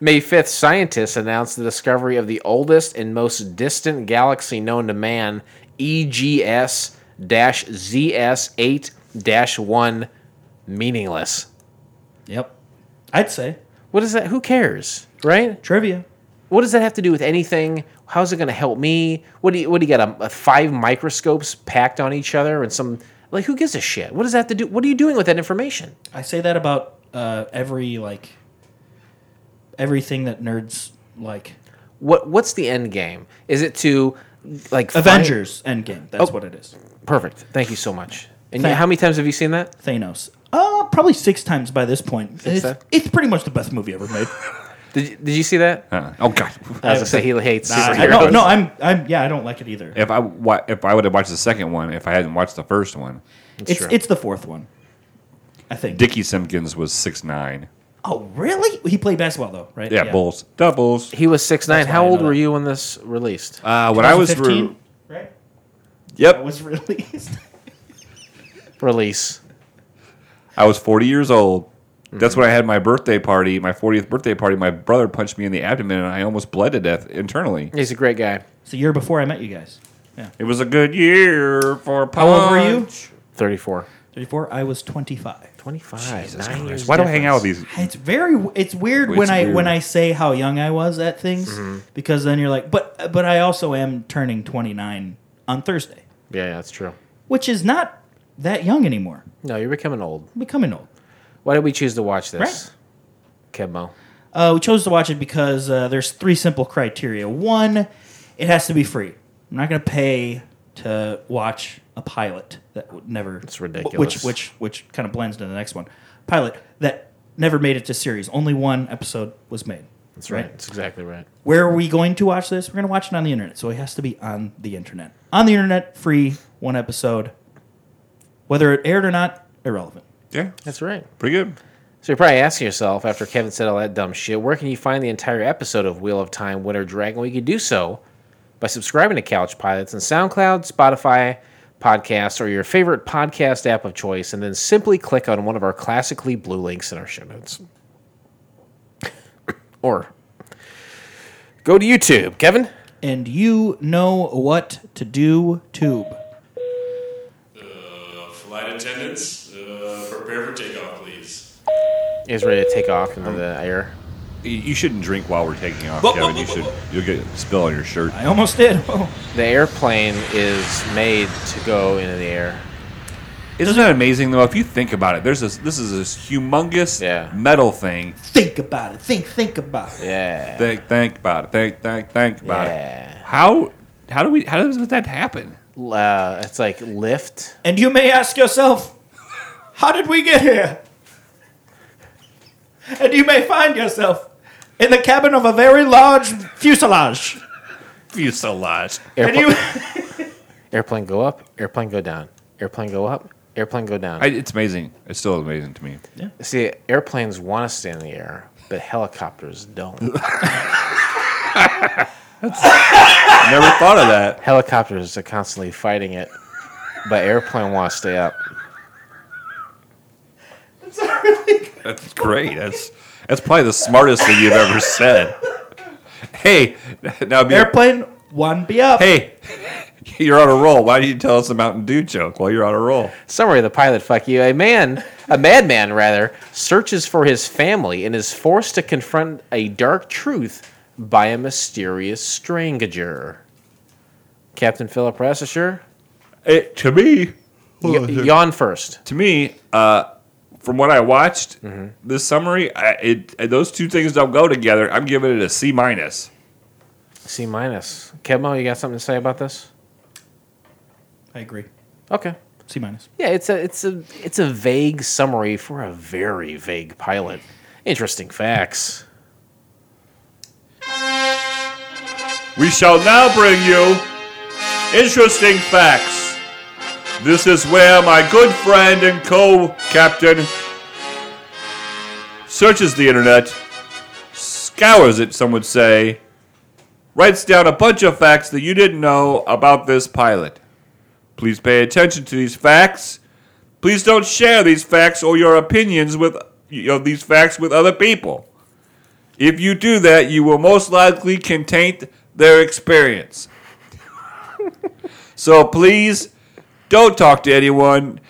May 5th, scientists announced the discovery of the oldest and most distant galaxy known to man, EGS ZS 8 1, meaningless. Yep. I'd say What is that? Who cares? Right? trivia. What does that have to do with anything? How's it going to help me? What do you, what do you got? A, a five microscopes packed on each other and some, like, who gives a shit? What does that have to do? What are you doing with that information? I say that about uh, every like everything that nerds like. What What's the end game? Is it to, like, find- Avengers Endgame. That's Oh. what it is. Perfect. Thank you so much. And Thank- how many times have you seen that? Thanos. Uh, probably six times by this point. It's, so? it's pretty much the best movie ever made. Did you, did you see that? Uh, oh God. I was gonna say he hates I, no, no, I'm, I'm, yeah, I don't like it either. If I if I would have watched the second one, if I hadn't watched the first one, It's, true. it's the fourth one, I think. Dickey Simpkins was six nine. Oh, really? He played basketball though, right? Yeah, Bulls doubles. He was six nine. That's why How I old know were that. you when this released? Uh, when I was 2015, re- right? That yep, was released. Release. I was forty years old. That's when I had my birthday party, my 40th birthday party. My brother punched me in the abdomen, and I almost bled to death internally. He's a great guy. it's the year before I met you guys. Yeah. It was a good year for a How old were you? Thirty four. 34. I was 25. Twenty five. Jesus Nine Christ. years. Why do I hang out with difference. these? It's very it's weird It's when I weird. when I say how young I was at things Mm-hmm. because then you're like, but but I also am turning 29 on Thursday, Yeah, yeah, that's true. which is not that young anymore. No, you're becoming old. I'm becoming old. Why did we choose to watch this? Right. Kevmo. Uh, we chose to watch it because uh, there's three simple criteria. One, it has to be free. I'm not going to pay to watch a pilot that would never. It's ridiculous. Which which which kind of blends into the next one. Pilot that never made it to series. Only one episode was made. That's right. That's exactly right. Where are we going to watch this? We're going to watch it on the internet. So it has to be on the internet. On the internet, free, one episode. Whether it aired or not, irrelevant. Yeah, That's right. pretty good. So you're probably asking yourself, after Kevin said all that dumb shit, where can you find the entire episode of Wheel of Time Winter Dragon? Well, you can do so by subscribing to Couch Pilots on SoundCloud, Spotify, podcasts, or your favorite podcast app of choice, and then simply click on one of our classically blue links in our show notes. or go to YouTube. Kevin? And you know what to do, Tube. Flight attendants, uh, prepare for takeoff, please. Is ready to take off into the air. You- You shouldn't drink while we're taking off, Whoa, Kevin. whoa, you should. Whoa. You'll get a spill on your shirt. I almost did. Oh. The airplane is made to go into the air. Isn't that amazing though? If you think about it, there's this. This is this humongous Yeah. metal thing. Think about it. Think, think about it. Yeah. Think, think about it. Think, think, think about Yeah. it. How? How do we? How does that happen? Uh, it's like lift. And you may ask yourself, how did we get here? And you may find yourself in the cabin of a very large fuselage. Fuselage. And Airplane, you, airplane go up, airplane go down. Airplane go up, airplane go down. I, it's amazing. It's still amazing to me. See, airplanes want to stay in the air, but helicopters don't. Never thought of that. helicopters are constantly fighting it, but airplane want to stay up. That's great. That's that's probably the smartest thing you've ever said. Hey, now be airplane, one be up. Hey, you're on a roll. Why do you tell us a Mountain Dew joke while you're on a roll? Summary of the pilot, fuck you. A man, a madman rather, searches for his family and is forced to confront a dark truth by a mysterious stranger. Captain Philip Rassisher, It, to me, y- yawn first. to me, uh, from what I watched, Mm-hmm. this summary, I, it those two things don't go together. I'm giving it a C minus. C minus. Kevmo, you got something to say about this? I agree. Okay. C minus. Yeah, it's a it's a it's a vague summary for a very vague pilot. Interesting facts. We shall now bring you interesting facts. This is where my good friend and co-captain searches the internet, scours it, some would say, writes down a bunch of facts that you didn't know about this pilot. Please pay attention to these facts. Please don't share these facts or your opinions with of these facts with other people. If you do that, you will most likely containt their experience. so please don't talk to anyone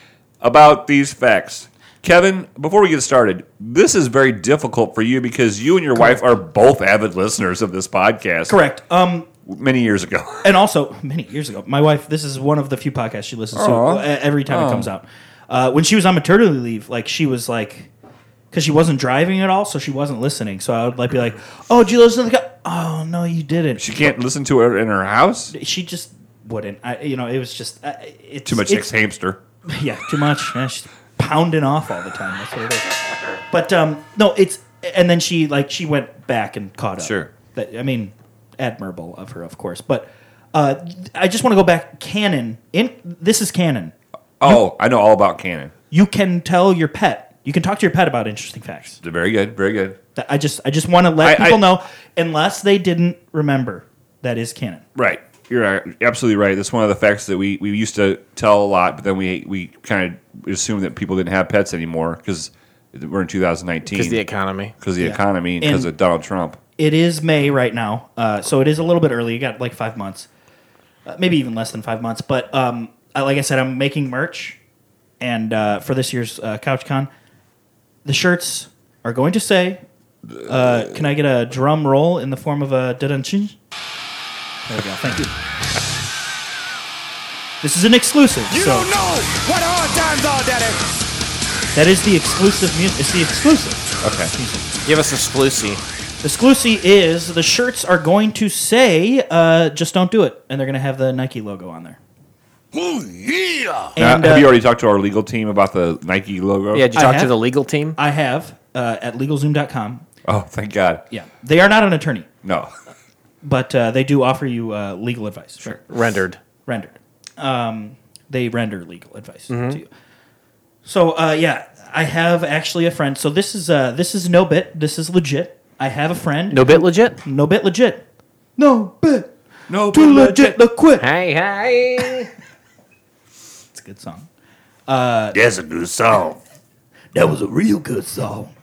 about these facts. Kevin, before we get started, this is very difficult for you because you and your wife are both avid listeners of this podcast. Correct. Um, Many years ago. and also many years ago, my wife. This is one of the few podcasts she listens to every time Oh. it comes out. Uh, when she was on maternity leave, like she was like, because she wasn't driving at all, so she wasn't listening. So I would like be like, "Oh, did you listen to the guy? Oh no, you didn't." She can't listen to it in her house. She just wouldn't. I, you know, it was just uh, it's Too much it's, hamster. Yeah, too much. Yeah, she's pounding off all the time. That's what it is. But um, no, it's and then she like she went back and caught up. Sure. That I mean, admirable of her, of course. But uh, I just want to go back. Canon in this is canon. Oh, I know all about Canon. You can tell your pet. You can talk to your pet about interesting facts. Very good. Very good. I just I just want to let I- people I- know, unless they didn't remember, that is canon. Right. You're absolutely right. That's one of the facts that we, we used to tell a lot, but then we we kind of assumed that people didn't have pets anymore because we're in 2019. Because the economy. Because of the Yeah. economy, because of Donald Trump. It is May right now, uh, so it is a little bit early. You got like five months, uh, maybe even less than five months. But um, I, like I said, I'm making merch, and uh, for this year's uh, CouchCon, the shirts are going to say, uh, "Can I get a drum roll in the form of a da There we go. Thank you. This is an exclusive. You so don't know what hard times are, Daddy. that is the exclusive music. It's the exclusive. Okay. Give us a the Exclusive is the shirts are going to say, uh, "Just don't do it," and they're going to have the Nike logo on there. Oh yeah. Now, And, have uh, you already talked to our legal team about the Nike logo? Yeah, did you I talk to the legal team? I have uh, at LegalZoom.com. Oh, thank God. Yeah, they are not an attorney, No. but uh, they do offer you uh, legal advice. Sure, Rendered. rendered. Um, they render legal advice Mm-hmm. to you. So uh, yeah, I have actually a friend. So this is uh, this is no bit. This is legit. I have a friend. No bit legit? no bit legit. No bit. No. Too legit to quit. Hey, hey. It's a good song. That's a good song. That was a real good song.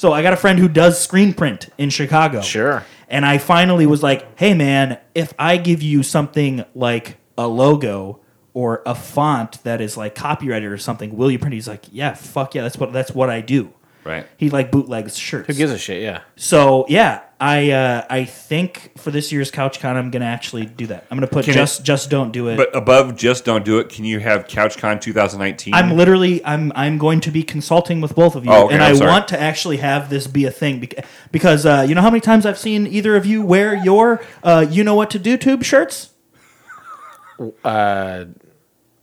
So I got a friend who does screen print in Chicago. Sure. And I finally was like, "Hey man, if I give you something like a logo or a font that is like copyrighted or something, will you print?" it?" He's like, "Yeah, fuck yeah, that's what that's what I do." Right. He like bootlegs shirts. Who gives a shit? Yeah. So yeah, I uh, I think for this year's CouchCon, I'm gonna actually do that. I'm gonna put Can just just don't do it. But above just don't do it. Can you have CouchCon 2019? I'm literally I'm I'm going to be consulting with both of you, Oh, okay, and I'm I sorry. want to actually have this be a thing bec- because uh, you know how many times I've seen either of you wear your uh, you know what to do tube shirts. Uh,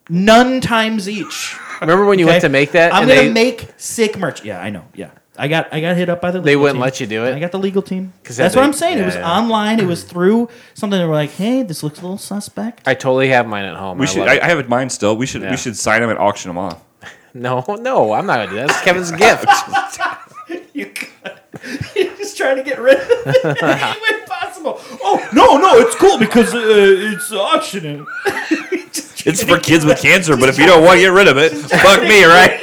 None times each. remember when you Okay? went to make that? I'm and gonna they, make sick merch. Yeah, I know. Yeah, I got I got hit up by the. They wouldn't team. let you do it? I got the legal team. 'Cause That's they- what I'm saying. yeah, it was yeah. online. It was through something. They were like, "Hey, this looks a little suspect." I totally have mine at home. we I should. I. I have mine still. We should. Yeah. We should sign them and auction them off. no, no, I'm not gonna do that. It's Kevin's gift. you You're just trying to get rid of it any way possible. Oh no, no, it's cool because uh, it's auctioning. It's for kids with cancer, but if you don't want to get rid of it, fuck me, right?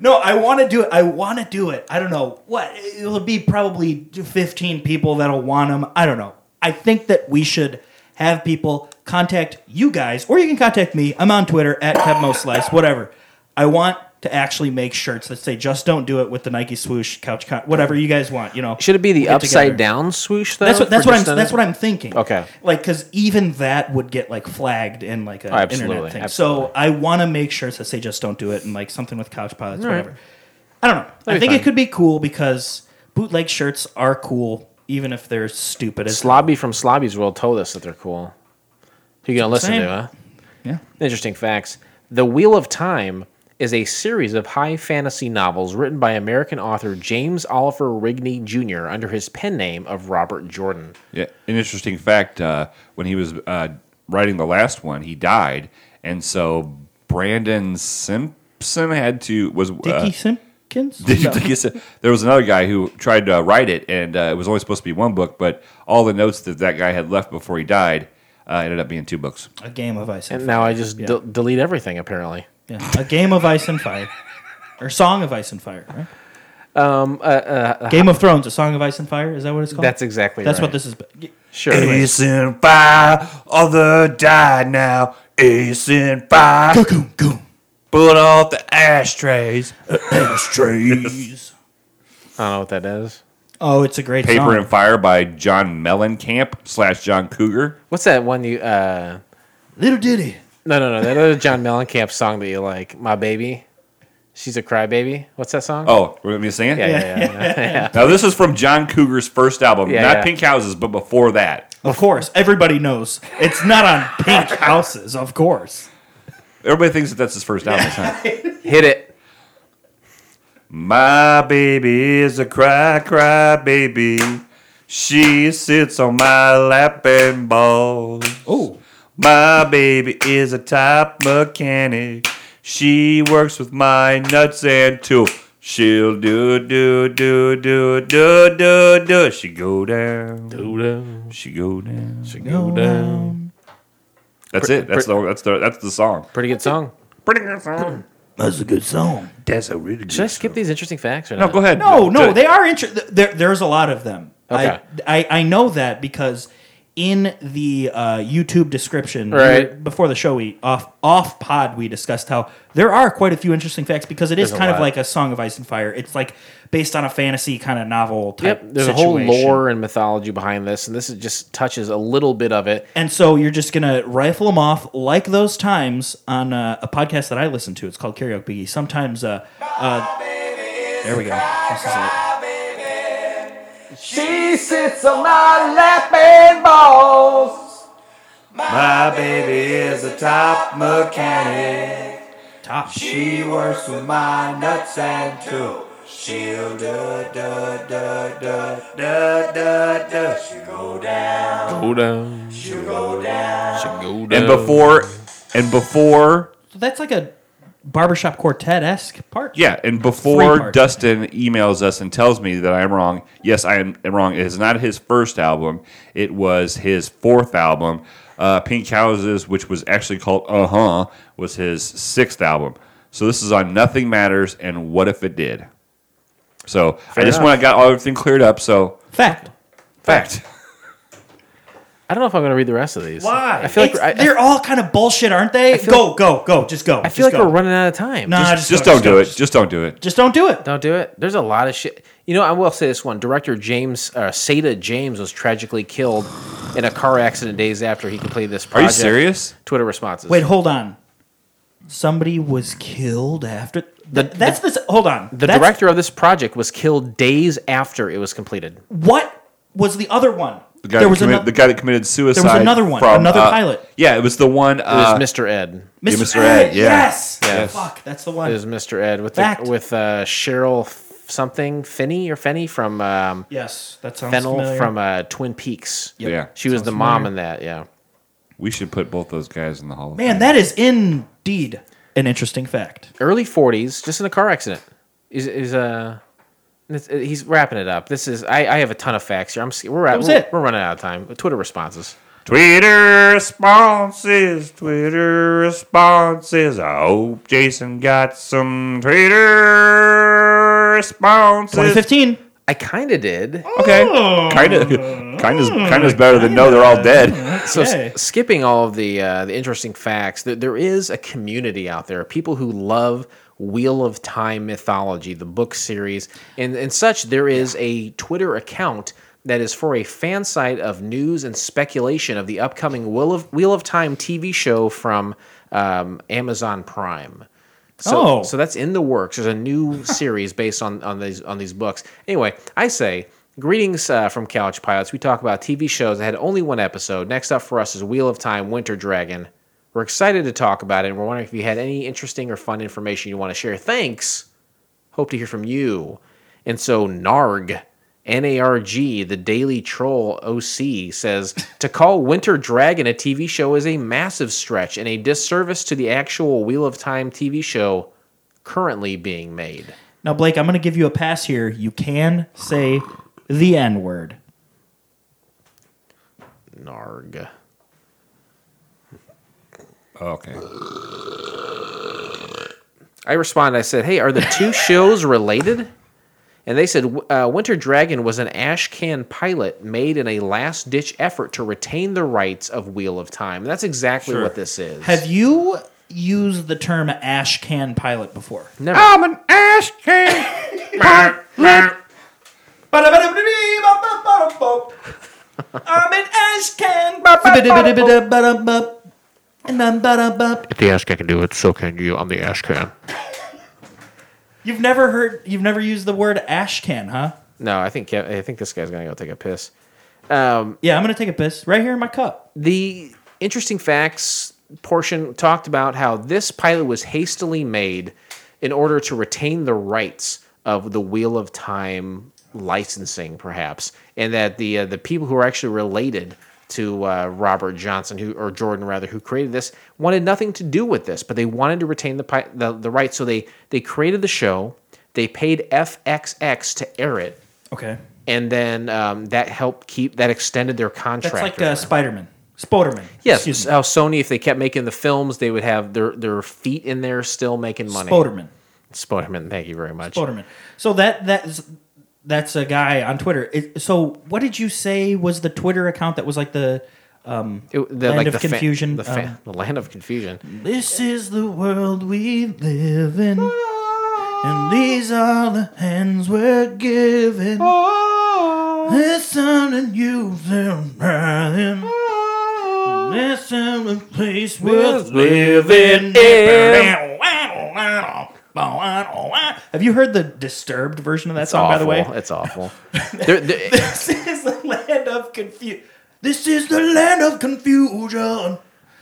No, I want to do it. I want to do it. I don't know what it'll be. Probably 15 people that'll want them. I don't know. I think that we should have people contact you guys, or you can contact me. I'm on Twitter at KevMoSlice, whatever. I want to actually make shirts that say "Just don't do it" with the Nike swoosh, couch, con- whatever you guys want. You know, Should it be the upside together. down swoosh though? That's what that's what I'm that's what I'm thinking. Okay. like because even that would get like flagged in like a Oh, internet thing. absolutely. So I want to make sure to say just don't do it and like something with couch pilots, All right. whatever. I don't know. I That'd be think it could be cool because bootleg shirts are cool, even if they're stupid. As Slobby from Slobby's World told us that they're cool. Who you gonna listen Same. to, huh? Yeah. Interesting facts. The Wheel of Time is a series of high fantasy novels written by American author James Oliver Rigney Jr. under his pen name of Robert Jordan. Yeah, an interesting fact. Uh, when he was uh, writing the last one, he died, and so Brandon Simpson had to was uh, Dickey Simpkins. Did you No. think there was another guy who tried to write it, and uh, it was only supposed to be one book, but all the notes that that guy had left before he died uh, ended up being two books. a game of ice and, And now I just Yeah. de- delete everything apparently. Yeah. a game of ice and fire, or song of ice and fire. Right? Um, uh, uh, Game of Thrones, a song of ice and fire. Is that what it's called? That's exactly That's right. what this is. Sure. Ace and fire, all the died now. Ace and fire. Put off the ashtrays. ashtrays. I don't know what that is. Oh, it's a great Paper song. and Fire by John Mellencamp slash John Cougar. What's that one you? uh Little Diddy. No, no, no. That other John Mellencamp song that you like, "My Baby." She's a crybaby. What's that song? Oh, we're going to be singing. yeah, yeah, yeah. yeah. Now, this is from John Cougar's first album. Yeah, Not yeah. Pink Houses, but before that. Of course, everybody knows it's not on Pink Houses. Of course. Everybody thinks that that's his first album. huh? Hit it. My baby is a cry, cry baby. She sits on my lap and balls. Oh, My baby is a top mechanic. She works with my nuts and tools. She'll do, do, do, do, do, do, do. She go down. She go down. She go down. That's it. That's the that's the that's the song. Pretty good song. Pretty good song. That's a good song. That's a really good. Should I skip these interesting facts or No, go ahead. No, no, they are interesting. There, there's a lot of them. Okay. I, I I know that because in the uh, YouTube description Right. before the show, we off off pod we discussed how there are quite a few interesting facts because it is There's kind of like a Song of Ice and Fire. It's like based on a fantasy kind of novel type. Yep. There's a whole lore and mythology behind this, and this is just touches a little bit of it. And so you're just gonna rifle them off like those times on uh, a podcast that I listen to. It's called Karaoke Biggie. Sometimes, uh, uh, there we go. This is it. She sits on my lap and balls. My baby is a top mechanic. Top. She works with my nuts and tools. She'll do, do, do, do, do, do, do. She go down. Go down. She go down. She go down. And before, and before, So that's like a barbershop quartet esque part. yeah, and before. Dustin emails us and tells me that I'm wrong, yes, I am wrong. It is not his first album. It was his fourth album. Uh, Pink Houses, which was actually called Uh Huh, was his sixth album. So this is on Nothing Matters and What If It Did. So I just want to got all everything cleared up. So Fact. fact. I don't know if I'm going to read the rest of these. Why? I feel like I, I, they're all kind of bullshit, aren't they? feel Go, go, go. Just go. I feel Just like go. we're running out of time. Nah, Just- just, Just go, don't do go. it. Just don't do it. Just don't do it. Don't do it. There's a lot of shit. You know, I will say this one. Director James uh, Seda James was tragically killed in a car accident days after he completed this project. Are you serious? Twitter responses. Wait, hold on. Somebody was killed after. The- Th- that's this. Hold on. the That's- director of this project was killed days after it was completed. What was the other one? The guy, there that was committed, ano- the guy that committed suicide. There was another one, from, another uh, pilot. Yeah, it was the one. It was Uh, Mr. Ed. Mr. Mr. Ed, yeah. Yes. Yes. Fuck. That's the It one. was Mr. Ed with the, Fact. with uh, Cheryl F- something Finney or Fenny from um, yes. That sounds Fennel familiar. from uh, Twin Peaks. Yep. Yeah. She was Sounds the mom in that. Yeah. we should put both those guys in the hall. of Man, Fame. that is indeed an interesting fact. early 40s, just in a car accident. Is is uh, it's- uh, he's wrapping it up. This is I, I have a ton of facts here. I'm we're That was we're, it. we're running out of time. Twitter responses. Twitter responses, Twitter responses. I hope Jason got some Twitter responses. 2015. I kind of did. Okay, kind of, kind of, kind of better than no, they're all dead. So s- skipping all of the uh, the interesting facts, there, there is a community out there, people who love Wheel of Time mythology, the book series, and and such. There is a Twitter account that is for a fan site of news and speculation of the upcoming Wheel of Wheel of Time TV show from um, Amazon Prime. So, Oh. so that's in the works. There's a new series based on, on these on these books. Anyway, I say greetings uh, from Couch Pilots. We talk about TV shows that had only one episode. Next up for us is Wheel of Time: Winter Dragon. We're excited to talk about it, and we're wondering if you had any interesting or fun information you want to share. Thanks. Hope to hear from you. And so Narg, N A R G, the Daily Troll OC says to call Winter Dragon a TV show is a massive stretch and a disservice to the actual Wheel of Time TV show currently being made. Now, Blake, I'm going to give you a pass here. You can say the N word. Narg. Okay. I responded, I said, hey, are the two shows related? And they said, uh, Winter Dragon was an ash can pilot made in a last ditch effort to retain the rights of Wheel of Time. And that's exactly Sure. what this is. Have you used the term ash can pilot before? Never. I'm an ash can. I'm an ash can. If the ash can can do it, so can you. I'm the ash can. You've never heard, you've never used the word ash can, huh? No, I think I think this guy's gonna go take a piss. Um, Yeah, I'm going to take a piss right here in my cup. the interesting facts portion talked about how this pilot was hastily made in order to retain the rights of the Wheel of Time licensing, perhaps, and that the uh, the people who are actually related to uh, Robert Johnson, who or Jordan rather, who created this, wanted nothing to do with this, but they wanted to retain the pi- the, the rights, so they they created the show. They paid FXX to air it, Okay. and then um, that helped keep that extended their contract. That's like uh. Spider Man. Spoderman. Yes, how Sony, if they kept making the films, they would have their their feet in there still making money. Spoderman. Spoderman, thank you very much. Spoderman. So that that's that's a guy on Twitter. It, so what did you say was the Twitter account that was like the um, It- the, Land like of the fa- Confusion, the, fa- um, the land of confusion. This is the world we live in, and these are the hands we're given. Listen and use them, Brian. Listen the place we're living in. Oh, oh, Have you heard the disturbed version of that It's song, by the way? awful. It's awful. There- there- This is the land of confusion. This is the land of confusion.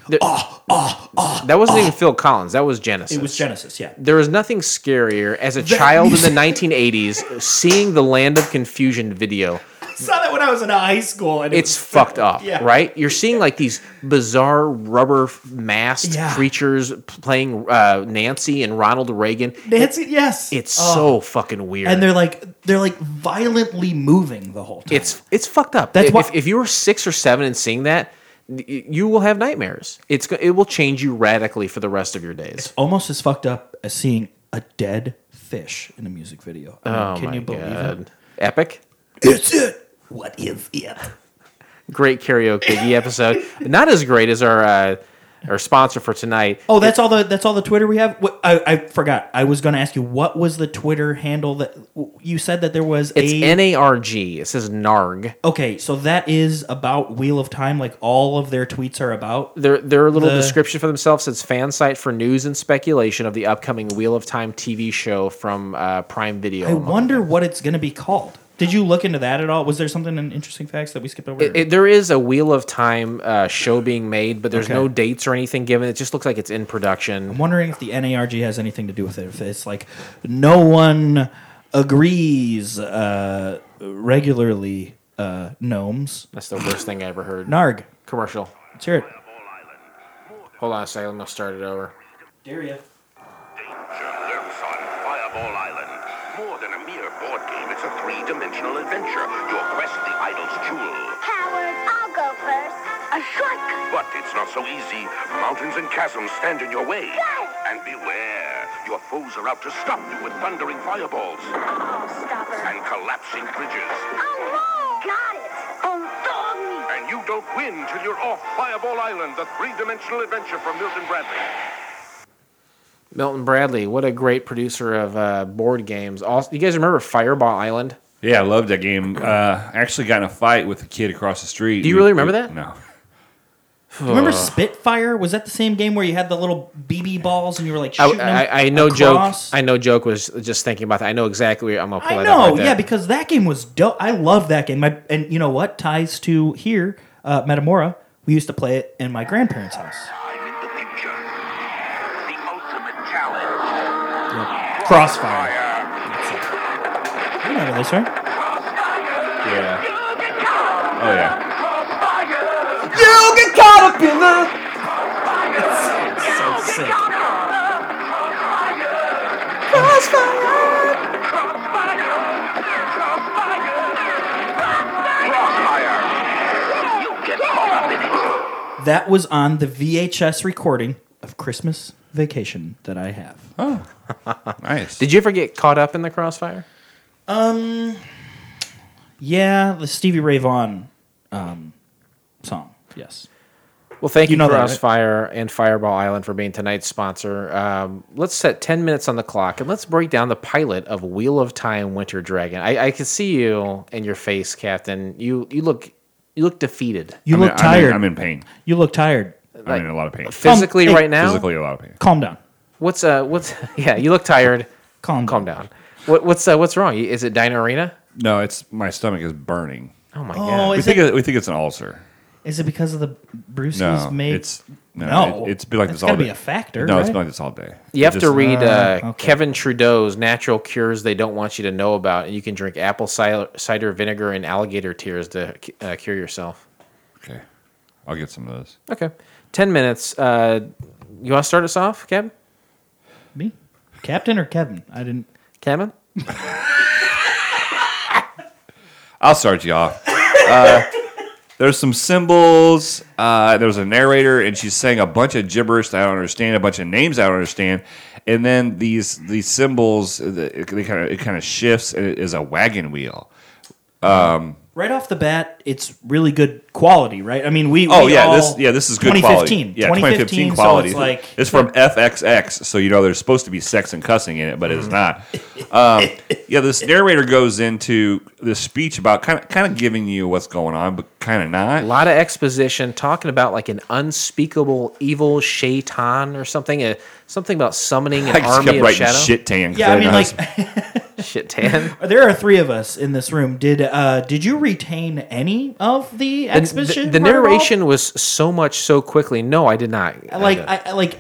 there- ah, ah, ah, that wasn't even Phil Collins. That was Genesis. It was Genesis, yeah. There was nothing scarier as a That child in the 1980s seeing the Land of Confusion video. I saw that when I was in high school, and it It's was fucked up, Yeah. right? You're seeing like these bizarre rubber masked Yeah. creatures playing uh, Nancy and Ronald Reagan. Nancy, yes, It's Oh. so fucking weird. and they're like they're like violently moving the whole time. It's it's fucked up. That's if, why- if you were six or seven and seeing that, you will have nightmares. It's it will change you radically for the rest of your days. It's almost as fucked up as seeing a dead fish in a music video. I mean, Oh can my you believe god! it? Epic. It's it. What is it? great karaoke episode. Not as great as our uh, our sponsor for tonight. Oh, that's all the that's all the Twitter we have. What, I, I forgot. I was going to ask you what was the Twitter handle that you said that there was It's a N A R G. It says Narg. Okay, so that is about Wheel of Time. Like all of their tweets are about. Their their little The- description for themselves says fan site for news and speculation of the upcoming Wheel of Time TV show from uh, Prime Video. I wonder what it's going to be called. Did you look into that at all? Was there something in interesting facts that we skipped over? It, it- there is a Wheel of Time uh, show being made, but there's Okay. no dates or anything given. It just looks like it's in production. I'm wondering if the NARG has anything to do with it. If it's like no one agrees uh, regularly, uh, gnomes. That's the worst thing I ever heard. Narg. Commercial. Let's hear it. Hold on a second. I'm gonna start it over. Dare you? lurks on Fireball Island. More than a mere board game, it's a three-dimensional adventure. Your quest, the idol's jewel. Howard, I'll go first. A shortcut. But it's not so easy. Mountains and chasms stand in your way. Got it. And beware, your foes are out to stop you with thundering fireballs Oh, stop her. and collapsing bridges. Oh, no. Got it. Oh, dog me. And you don't win till you're off Fireball Island, the three-dimensional adventure from Milton Bradley. Milton Bradley, what a great producer of uh, board games. Also, you guys remember Fireball Island? Yeah, I loved that game. Uh, I actually got in a fight with a kid across the street. Do you really remember that? No. Do you Remember Spitfire? Was that the same game where you had the little BB balls and you were like I, shooting them I, I know across? joke. I know joke was just thinking about that. I know exactly. Where, I'm gonna pull I it up know, right there. yeah, because that game was dope. I love that game. My, and you know what ties to here, uh, Metamora. We used to play it in my grandparents' house. I'm in the future. The ultimate challenge. Crossfire. You remember this, right? Yeah. Oh yeah. You get caught up in the. So sick. Crossfire. You'll get caught up in it. That was on the VHS recording of Christmas Vacation that I have. Oh, nice. Did you ever get caught up in the crossfire? Um, yeah, the Stevie Ray Vaughan um, song. Yes. Well, thank you, You know that, right? Crossfire and Fireball Island for being tonight's sponsor. Um, let's set 10 minutes on the clock and let's break down the pilot of Wheel of Time Winter Dragon. I, I can see you in your face, Captain. You you look you look defeated. You I'm look in- tired. I'm in, I'm in pain. You look tired. I'm in a lot of pain. Physically hey, right now? Physically, a lot of pain. Calm down. What's uh what's yeah, you look tired. Calm Calm down. What what's uh, what's wrong? Is it Dinorrhea? No, it's my stomach is burning. Oh my Oh, god. We is think it, it, we think it's an ulcer. is it because of the Bruce's No, made? it's no, No. it, it's been like That's this all gotta day. be a factor, No, it's right? been like this all day. You have It to just- read uh, Uh, okay. Kevin Trudeau's natural cures they don't want you to know about, and you can drink apple cider, cider vinegar and alligator tears to uh, cure yourself. Okay, I'll get some of those. Okay, ten minutes. Uh, you want to start us off, Kevin? me, Captain or Kevin? I didn't. Kevin? I'll start you off. Uh, there's some symbols. Uh, there was a narrator, and she's saying a bunch of gibberish that I don't understand, a bunch of names I don't understand, and then these these symbols, they kind of it kind of shifts, and it is a wagon wheel. Um, Right off the bat, it's really good quality, right? I mean, we. oh we yeah, all, this yeah this is good 2015. quality. Yeah, 2015 so quality. it's like it's from FXX, so you know there's supposed to be sex and cussing in it, but it's not. Um, yeah, this narrator goes into this speech about kind of kind of giving you what's going on, but kind of not. A lot of exposition talking about like an unspeakable evil shaitan or something. Uh, something about summoning an I just army kept of writing shadow. shit tan. 'cause Yeah, I didn't mean, like how to- Shit tan. there are three of us in this room. Did uh did you retain any of the The, exposition? the, the part at all? narration was so much so quickly. No, I did not. like I, I like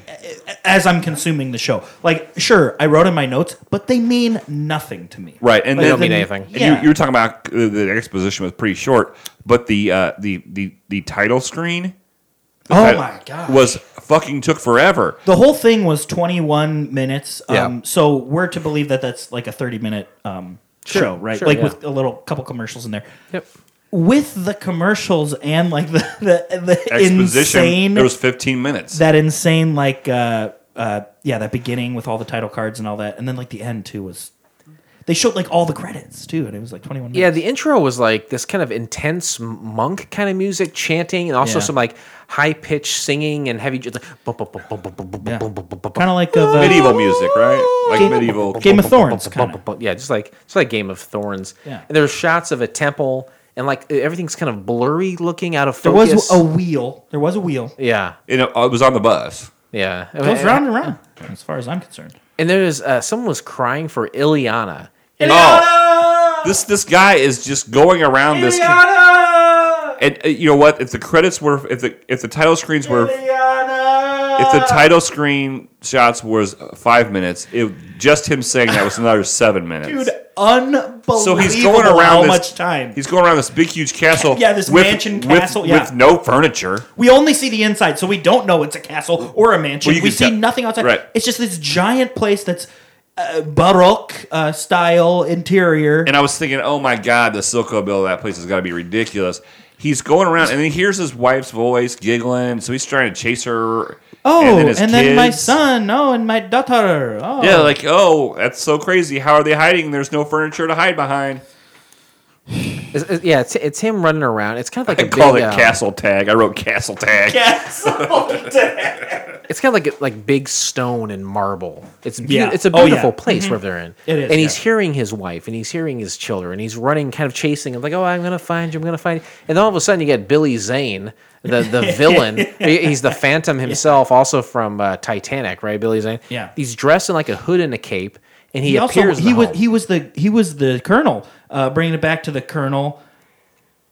as I'm consuming the show. Like sure, I wrote in my notes, but they mean nothing to me. Right, and They don't mean the- anything. And Yeah. you, you were talking about uh, the exposition was pretty short, but the uh, the the the title screen. The Oh title my gosh. Was fucking took forever. The whole thing was 21 minutes. Um, Yeah. So we're to believe that that's like a 30 minute um, Sure, show, right? sure, like yeah. with a little couple commercials in there. Yep. With the commercials and like the the, the Exposition. insane It was fifteen minutes. that insane like uh uh yeah that beginning with all the title cards and all that and then like the end too was they showed like all the credits too, and it was like 21 minutes. Yeah, the intro was like this kind of intense monk kind of music, chanting, and also Yeah. some like high pitched singing and heavy. Just like, kind of like of, uh, medieval music, right? Like Game- medieval Game of Thorns, kinda. Yeah, just like just like Game of Thorns. Yeah. and there's shots of a temple, and like everything's kind of blurry looking out of There was a wheel. There was a wheel. yeah, You it was on the bus. yeah. It goes round and round, as far as I'm concerned. And there's uh, someone was crying for Ilyena. Oh, this this guy is just going around this. And uh, you know what? If the credits were, if the if the title screens were, if the title screen shots was five minutes, it just him saying that was another seven minutes. Dude, unbelievable. so he's going around how this, much time. He's going around this big, huge castle. Yeah, this with, mansion with- castle, with, yeah. no furniture. We only see the inside, so we don't know it's a castle or a mansion. Well, we see tell- nothing outside. right. It's just this giant place that's uh, Baroque uh, style interior. And I was thinking, oh my god, the Silco bill of that place has got to be ridiculous. He's going around, and he hears his wife's voice giggling, so he's trying to chase her. oh, and, his then my son. Oh, and my daughter. Oh, Yeah, like, oh, that's so crazy. How are they hiding? There's no furniture to hide behind. It's, it's- yeah, it's, it's him running around. It's kind of like I a called big, it uh, castle tag. I wrote castle tag. castle tag. It's kind of like like big stone and marble. It's beau- Yeah. it's a Oh, yeah. beautiful place Mhm. where they're in. It is, and he's yeah. hearing his wife and he's hearing his children. And He's running, kind of chasing. And like, oh, I'm gonna find you. I'm gonna find you. And then all of a sudden, you get Billy Zane, the the villain. He's the Phantom himself, also from uh, Titanic, right? Billy Zane. Yeah. He's dressed in like a hood and a cape, and he, he also appears. in he was home. he was the he was the colonel. Uh, bringing it back to the colonel.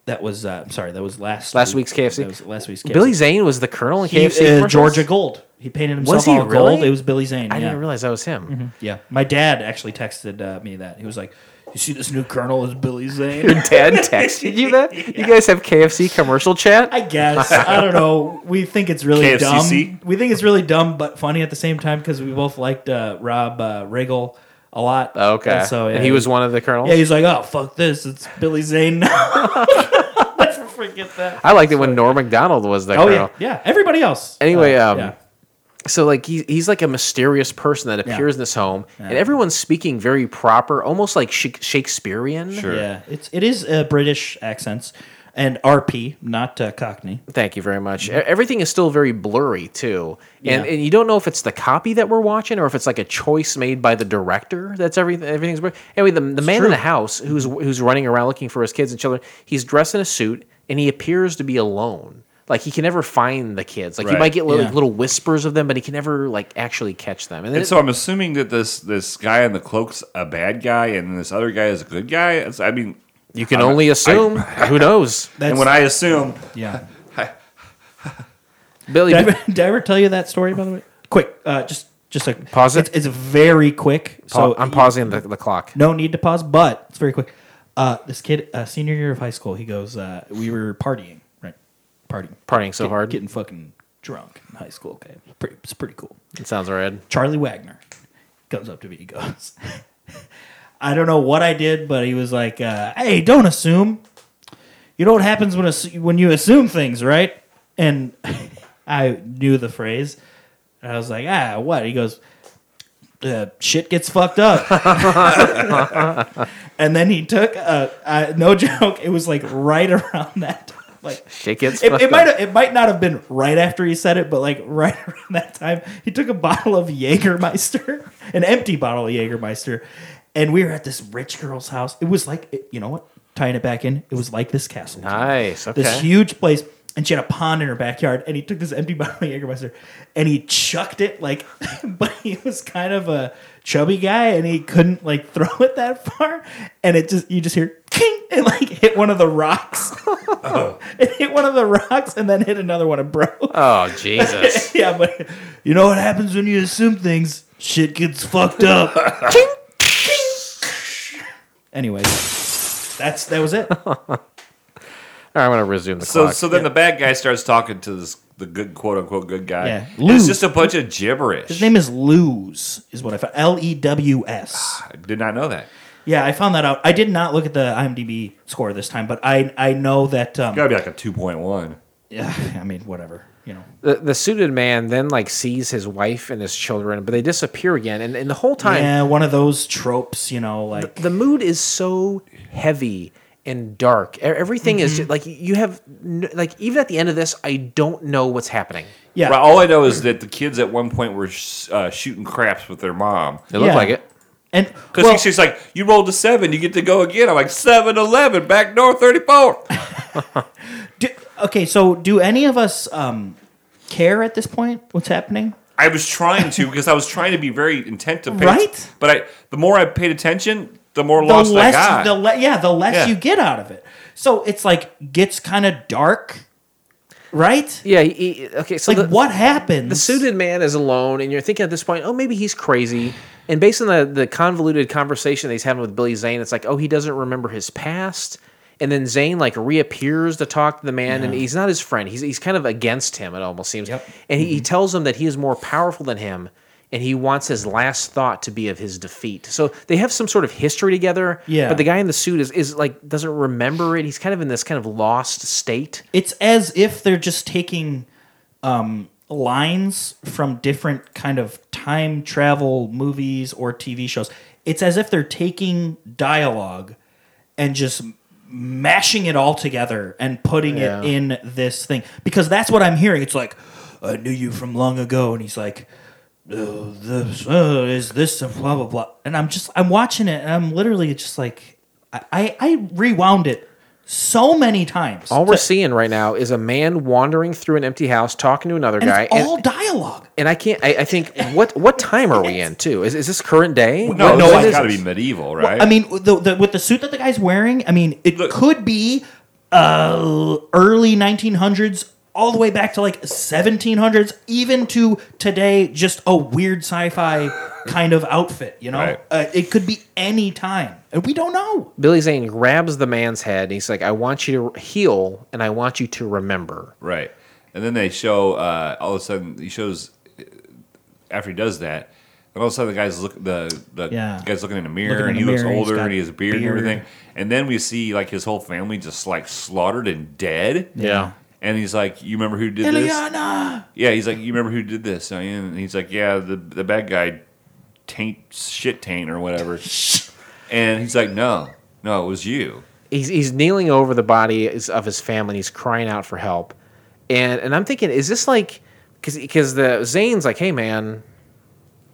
That was uh, I'm sorry. That was last Last week- week's KFC. That was last week's KFC. Billy Zane was the colonel in He, KFC. uh, commercials? Georgia Gold. He painted himself Was he all really? gold. It was Billy Zane. I yeah. didn't realize that was him. Yeah, my dad actually texted uh, me that he was like, "You see this new colonel is Billy Zane." Your dad texted you that? You guys have KFC commercial chat? I guess I don't know. We think it's really KFCC? dumb. We think it's really dumb but funny at the same time because we both liked uh, Rob uh, Riggle a lot. Okay. And so yeah, and he was one of the colonels. Yeah, he's like, "Oh fuck this! It's Billy Zane now." Never forget that. I liked it when Norm Macdonald was the Oh colonel. yeah, yeah. Everybody else. Anyway, Uh, um, yeah. so like he, he's like a mysterious person that Yeah. appears in this home, and everyone's speaking very proper, almost like Shak- Shakespearean. Yeah, it's it is uh, British accents and RP, not uh, Cockney. Thank you very much. Everything is still very blurry too, and, Yeah. and you don't know if it's the copy that we're watching or if it's like a choice made by the director. That's everything. Everything's blurry. Anyway, the, the man in the house who's who's running around looking for his kids and children, he's dressed in a suit and he appears to be alone. Like he can never find the kids. Like you Right. might get little, Yeah. little whispers of them, but he can never like actually catch them. And, then And so I'm assuming that this this guy in the cloak's a bad guy, and this other guy is a good guy. It's, I mean, you can I'm- only I- assume. Who knows? and when I assume, Yeah. Billy, Did I, did I ever tell you that story? By the way, quick, uh, just just a Pause it? It's, it's very quick. so So I'm pausing the, the clock. No need to pause, but it's very quick. Uh, this kid, uh, senior year of high school, he goes, uh, we were partying, right? Partying, Partying so Getting- hard. getting fucking drunk in high school. Okay, it's pretty, it's pretty cool. It sounds red. Charlie Wagner comes up to me. He goes, I don't know what I did, but he was like, uh, "Hey, don't assume. You know what happens when when you assume things, right?" And I knew the phrase. And I was like, "Ah, what?" He goes, uh, "Shit gets fucked up." and then he took, a, uh, no joke, it was like right around that. time. Like Shit gets it, fucked it might up. it might not have been right after he said it, but like right around that time, he took a bottle of Jägermeister, an empty bottle of Jägermeister, and we were at this rich girl's house. It was like it- you know what, tying it back in, it was like this castle, Nice. Okay. this huge place, and she had a pond in her backyard. And he took this empty bottle of Jägermeister, and he chucked it like, but he was kind of a chubby guy, and he couldn't like throw it that far, and it just you just hear. King, it like hit one of the rocks. Oh. it hit one of the rocks and then hit another one and broke. Oh Jesus! yeah, but you know what happens when you assume things? Shit gets fucked up. Anyways, that's that was it. All right, I'm gonna resume the so clock. so then the bad guy starts talking to this the good quote unquote good guy. Yeah. And it's Lou. just a bunch of gibberish. His name is Lews, is what I found. L E W S. I did not know that. Yeah, I found that out. I did not look at the IMDb score this time, but I I know that. Um, Got to be like a two point one. yeah, I mean whatever. you know. The, the suited man then like sees his wife and his children, but they disappear again. And, and the whole time, yeah, one of those tropes, you know, like the mood is so heavy and dark. E- Everything is Mhm. just, like you have like even at the end of this, I don't know what's happening. Yeah. Right, all I know is that the kids at one point were sh- uh, shooting craps with their mom. It looked Yeah. like it. And because well- she's like, "You rolled a seven, you get to go again." I'm like, 7-Eleven, back door thirty four. Do, okay, so do any of us um, care at this point? What's happening? I was trying to because I was trying to be very intent to pay. Right? But I, the more I paid attention, the more the lost I less, got. the le- yeah, the less Yeah. you get out of it. So it's like gets kind of dark, right? Yeah. he- he- okay. So like the, what happens? The suited man is alone, and you're thinking at this point, oh, maybe he's crazy. And based on the, the convoluted conversation that he's having with Billy Zane, it's like, oh, he doesn't remember his past. And then Zane like reappears to talk to the man, and he's not his friend. He's he's kind of against him. It almost seems. And he, he Mm-hmm. tells him that he is more powerful than him, and he wants his last thought to be of his defeat. So they have some sort of history together. Yeah. But the guy in the suit is is like doesn't remember it. He's kind of in this kind of lost state. It's as if they're just taking um, lines from different kind of time travel movies or TV shows. It's as if they're taking dialogue and just mashing it all together and putting Yeah. it in this thing because that's what I'm hearing. It's like I knew you from long ago, and he's like. Oh, this uh, is this and blah blah blah, and I'm just I'm watching it, and I'm literally just like I I, I rewound it so many times. All we're to- seeing right now is a man wandering through an empty house talking to another and guy. it's all dialogue. and I can't. I, I think what what time are we in too? Is, is this current day? no, What- no, what it's is got to be medieval, Well, right? I mean, the, the, with the suit that the guy's wearing, I mean, it could be uh, early 1900s, all the way back to like 1700s, even to today, just a weird sci-fi kind of outfit. You know, Right. uh, it could be any time, and we don't know. Billy Zane grabs the man's head and he's like, "I want you to heal and I want you to remember." Right. And then they show uh, all of a sudden he shows after he does that, and all of a sudden the guy's look the the Yeah. guy's looking in the mirror Looking and he looks mirror, he's older and he has a beard, and everything. And then we see like his whole family just like slaughtered and dead. Yeah. And he's like, "You remember who did this?" Ilyena! Yeah, he's like, "You remember who did this?" And he's like, "Yeah, the the bad guy, taint shit taint or whatever." and he's like, "No, no, it was you." He's he's kneeling over the body of his family. and He's crying out for help, and and I'm thinking, is this like because because the Zane's like, hey man,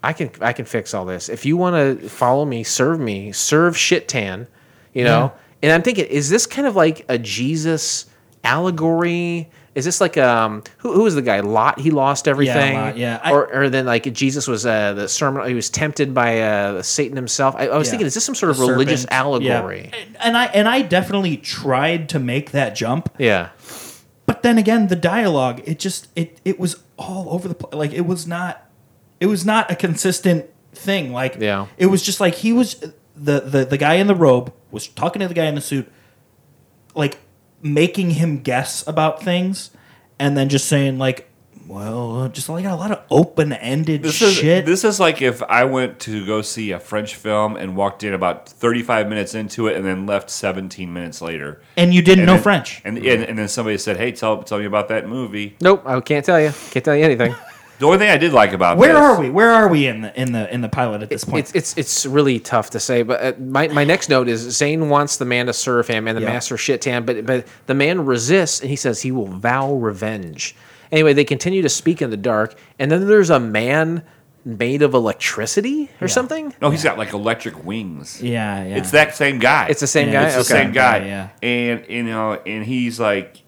I can I can fix all this. If you want to follow me, serve me, serve shit tan, you know. And I'm thinking, is this kind of like a Jesus allegory? Is this like um who who was the guy Lot? He lost everything. Lot, yeah. I- or or then like Jesus was uh the sermon. He was tempted by uh Satan himself. I, I was Yeah. thinking, is this some sort of religious serpent, yeah. allegory? And I and I definitely tried to make that jump. Yeah. But then again, the dialogue, it just it it was all over the place. Like it was not it was not a consistent thing. Like Yeah. it was just like he was the the the guy in the robe was talking to the guy in the suit, like making him guess about things, and then just saying like, well, uh, just like a lot of open ended This is shit. this is like if I went to go see a French film and walked in about 35 minutes into it and then left 17 minutes later. And you didn't know then- French. And, and and then somebody said, "Hey, tell tell me about that movie." Nope, I can't tell you. Can't tell you anything. The only thing I did like about Where this, are we? Where are we in the in the in the pilot at this point? It's it's it's really tough to say. But uh, my my next note is Zane wants the man to serve him and the Yeah. master shit tan, but but the man resists and he says he will vow revenge. Anyway, they continue to speak in the dark, and then there's a man made of electricity or something. No, he's got like electric wings. Yeah, yeah. It's that same guy. It's the same Yeah, guy. It's the same guy. Yeah, And you know, and he's like,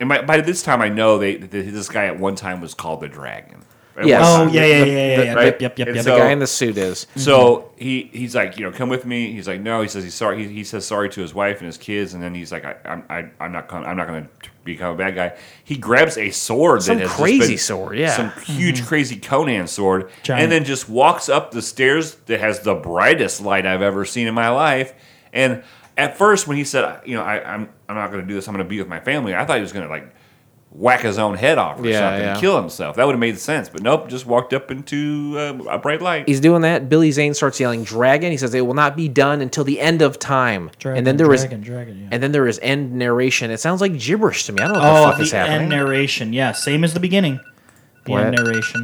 and by, by this time I know they that this guy at one time was called the Dragon. At Yes. one Oh time. yeah, yeah, yeah, yeah. yeah. right? Yep, yep, yep, And yep. The so- guy in the suit is. Mm-hmm. So he he's like, you know, come with me. He's like, no. He says he's sorry. He, he says sorry to his wife and his kids, and then he's like, I, I'm I, I'm not com- I'm not going to become a bad guy. He grabs a sword, Some that has just crazy been- sword, yeah. some huge mm-hmm. crazy Conan sword, Giant. and then just walks up the stairs that has the brightest light I've ever seen in my life. And at first, when he said, you know, I, I'm I'm not going to do this. I'm going to be with my family. I thought he was going to like whack his own head off or Yeah, something, yeah. kill himself. That would have made sense. But nope, just walked up into uh, a bright light. He's doing that. Billy Zane starts yelling "dragon." He says it will not be done until the end of time. Dragon, and then there was dragon, dragon, yeah. and then there is end narration. It sounds like gibberish to me. I don't know what Oh, the fuck the is happening. end narration. Yeah, same as the beginning. The end narration.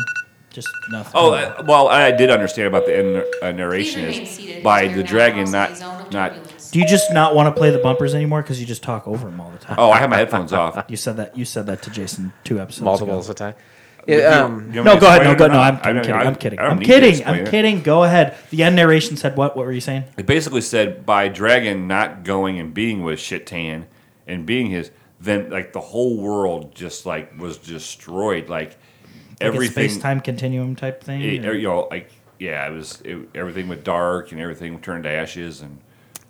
Just nothing. Oh, uh, well, I did understand about the end uh, narration is by the dragon not not. Do you just not want to play the bumpers anymore because you just talk over them all the time? Oh, I have my headphones off. You said that. You said that to Jason two episodes Multiples ago. of the time. Yeah, um, you want me No, to go ahead. explain No, it go. or No, not? I'm, I I'm don't- kidding. I- I'm kidding. I don't I'm need to kidding. explain I'm it. kidding. Go ahead. The end narration said what? What were you saying? It basically said by Dragon not going and being with Shitan and being his, then like the whole world just like was destroyed. Like everything, space time continuum type thing. it- or- you know, like yeah, it was it, everything went dark and everything turned to ashes and.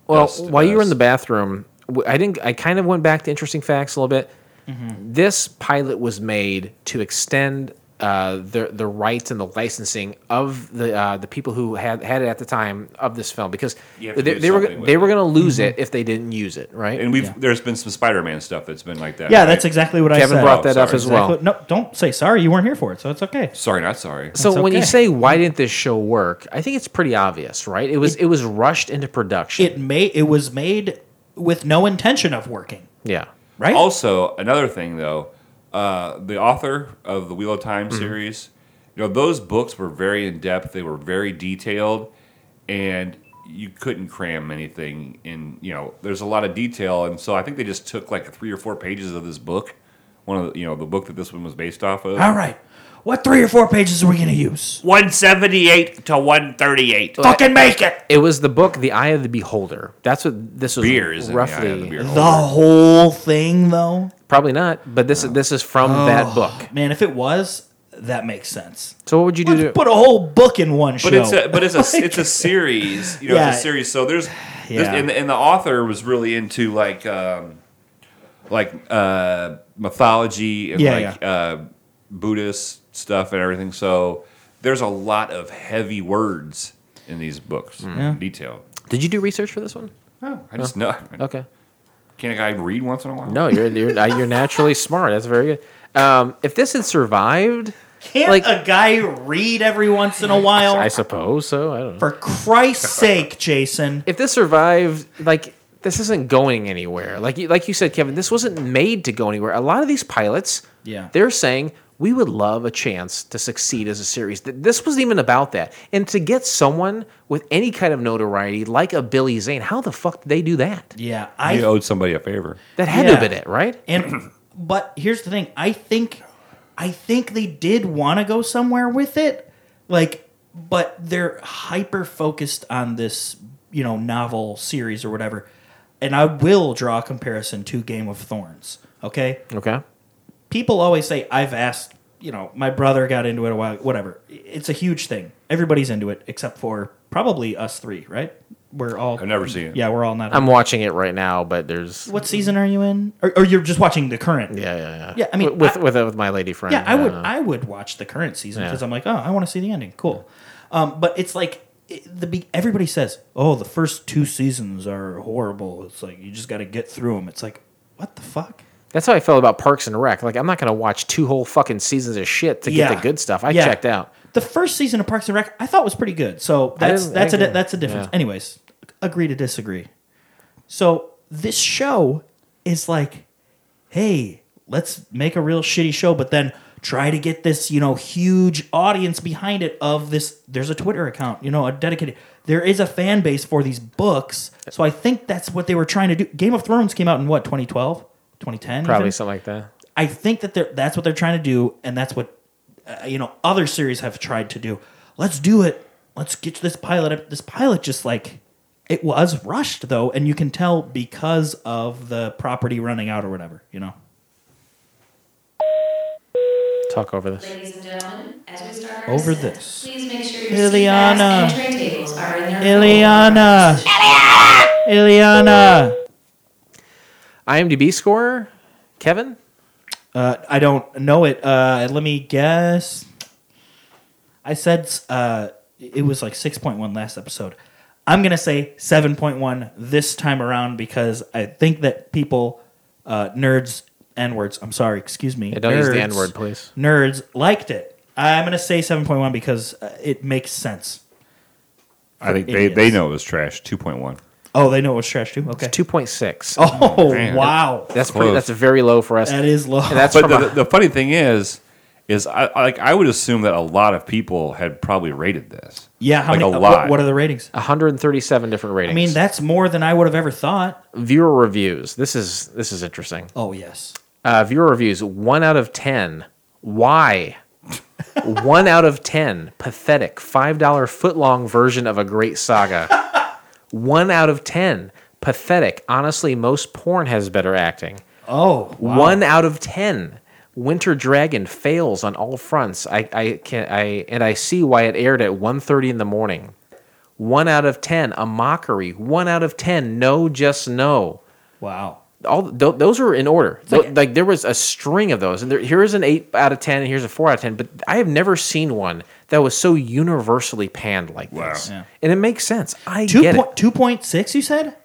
Well, dust while you were in the bathroom, I didn't. I kind of went back to interesting facts a little bit. Mm-hmm. This pilot was made to extend uh, the the rights and the licensing of the uh, the people who had had it at the time of this film because You have to they, they were something with they were going to lose Mm-hmm. it if they didn't use it, right? and we've there's been some Spider-Man stuff that's been like that. yeah, right? that's exactly what I Kevin said. brought that up sorry. as well. Exactly- No, don't say sorry. You weren't here for it, so it's okay. Sorry, not sorry. So That's when you say why didn't this show work, I think it's pretty obvious, right? It was it, was rushed into production. It made it was made with no intention of working. yeah. Right? Also, another thing though, uh, the author of the Wheel of Time Mm-hmm. series, you know, those books were very in depth. They were very detailed, and you couldn't cram anything in. You know, there's a lot of detail, and so I think they just took like three or four pages of this book, one of the, you know the book that this one was based off of. All right. What three or four pages are we going to use? 178 to 138. Fucking make it. It was the book The Eye of the Beholder. That's what this was Beer is in the Eye of roughly the Beholder. The whole thing, though. Probably not, but this this is from that book. Man, if it was, that makes sense. So what would you do to Put a whole book in one show. But it's a but it's a it's a series. You know, Yeah. it's a series. So there's, there's Yeah. and, the, and the author was really into like um, like uh, mythology and Yeah, like uh, Buddhist stuff and everything. So there's a lot of heavy words in these books, Yeah. detail. Did you do research for this one? Oh, I just know. Okay. Can't a guy read once in a while? No, you're you're, uh, you're naturally smart. That's very good. Um, if this had survived, Can't like- a guy read every once in a while? I suppose so. I don't know. For Christ's sake, Jason. If this survived, like this isn't going anywhere. Like you, like you said, Kevin, this wasn't made to go anywhere. A lot of these pilots, Yeah. they're saying we would love a chance to succeed as a series. Th- This wasn't even about that. And to get someone with any kind of notoriety like a Billy Zane, how the fuck did they do that? Yeah, I I owed somebody a favor. That had to have been it, right? And but here's the thing. I think I think they did want to go somewhere with it. Like but they're hyper focused on this, you know, novel series or whatever. And I will draw a comparison to Game of Thrones. Okay? Okay. People always say I've asked, you know, my brother got into it a while whatever. It's a huge thing. Everybody's into it except for probably us three, right? We're all I've never seen it. Yeah, we're all not I'm watching it right now, but there's What season are you in? Or, or you're just watching the current? yeah, yeah, yeah. Yeah, I mean, with I- with, with my lady friend. Yeah, I would. uh, I would watch the current season Yeah. because I'm like, oh, I want to see the ending. Cool. Um, but it's like it, the be- everybody says, oh, the first two seasons are horrible. It's like you just got to get through them. It's like, what the fuck? That's how I felt about Parks and Rec. Like I'm not gonna watch two whole fucking seasons of shit to get the good stuff. I Yeah. checked out. The first season of Parks and Rec, I thought was pretty good. So that's didn't- that's I a that's a difference. Yeah. Anyways, agree to disagree. So this show is like, hey, let's make a real shitty show, but then try to get this, you know, huge audience behind it of this. There's a Twitter account, you know, a dedicated. There is a fan base for these books. So I think that's what they were trying to do. Game of Thrones came out in what, 2012? 2010? Probably even? something like that. I think that they're, that's what they're trying to do, and that's what uh, you know other series have tried to do. Let's do it. Let's get this pilot. up. This pilot just like it was rushed though, and you can tell because of the property running out or whatever. You know. Talk over this. Ladies and gentlemen, as we start Over descent, this. please make sure your Ilyena. and tray tables are in their Ilyena. Ilyena. IMDb score, Kevin. Uh, I don't know it. Uh, let me guess. I said uh, it was like 6.1 last episode. I'm going to say 7.1 this time around because I think that people, uh, nerds N words. I'm sorry. Excuse me. Yeah, don't use the N-word, please. Nerds liked it. I'm going to say 7.1 because uh, it makes sense. I think they, they know it was trash. Two point one. Oh, they know it was trash too. Okay. Two point six. Oh, Man. wow. That's pretty. Close. That's very low for us. That is low. And that's but from the, a- the funny thing is, is I I- like I would assume that a lot of people had probably rated this. Yeah, how like many? a uh, lot. What, what are the ratings? 137 different ratings. I mean, that's more than I would have ever thought. viewer reviews. This is this is interesting. Oh yes. Uh, viewer reviews. One out of ten. Why? One out of ten. Pathetic. Five dollar foot long version of a great saga. One out of ten. Pathetic. Honestly, most porn has better acting. Oh, wow. One out of ten. Winter Dragon fails on all fronts. I, I can I and I see why it aired at 1.30 in the morning. One out of ten. A mockery. One out of ten. No, just no. Wow. All th- those are in order. Th- like there was a string of those, and there, here's an eight out of ten, and here's a four out of ten. But I have never seen one that was so universally panned like this, Yeah. and it makes sense. I Two get point it. two point six. You said.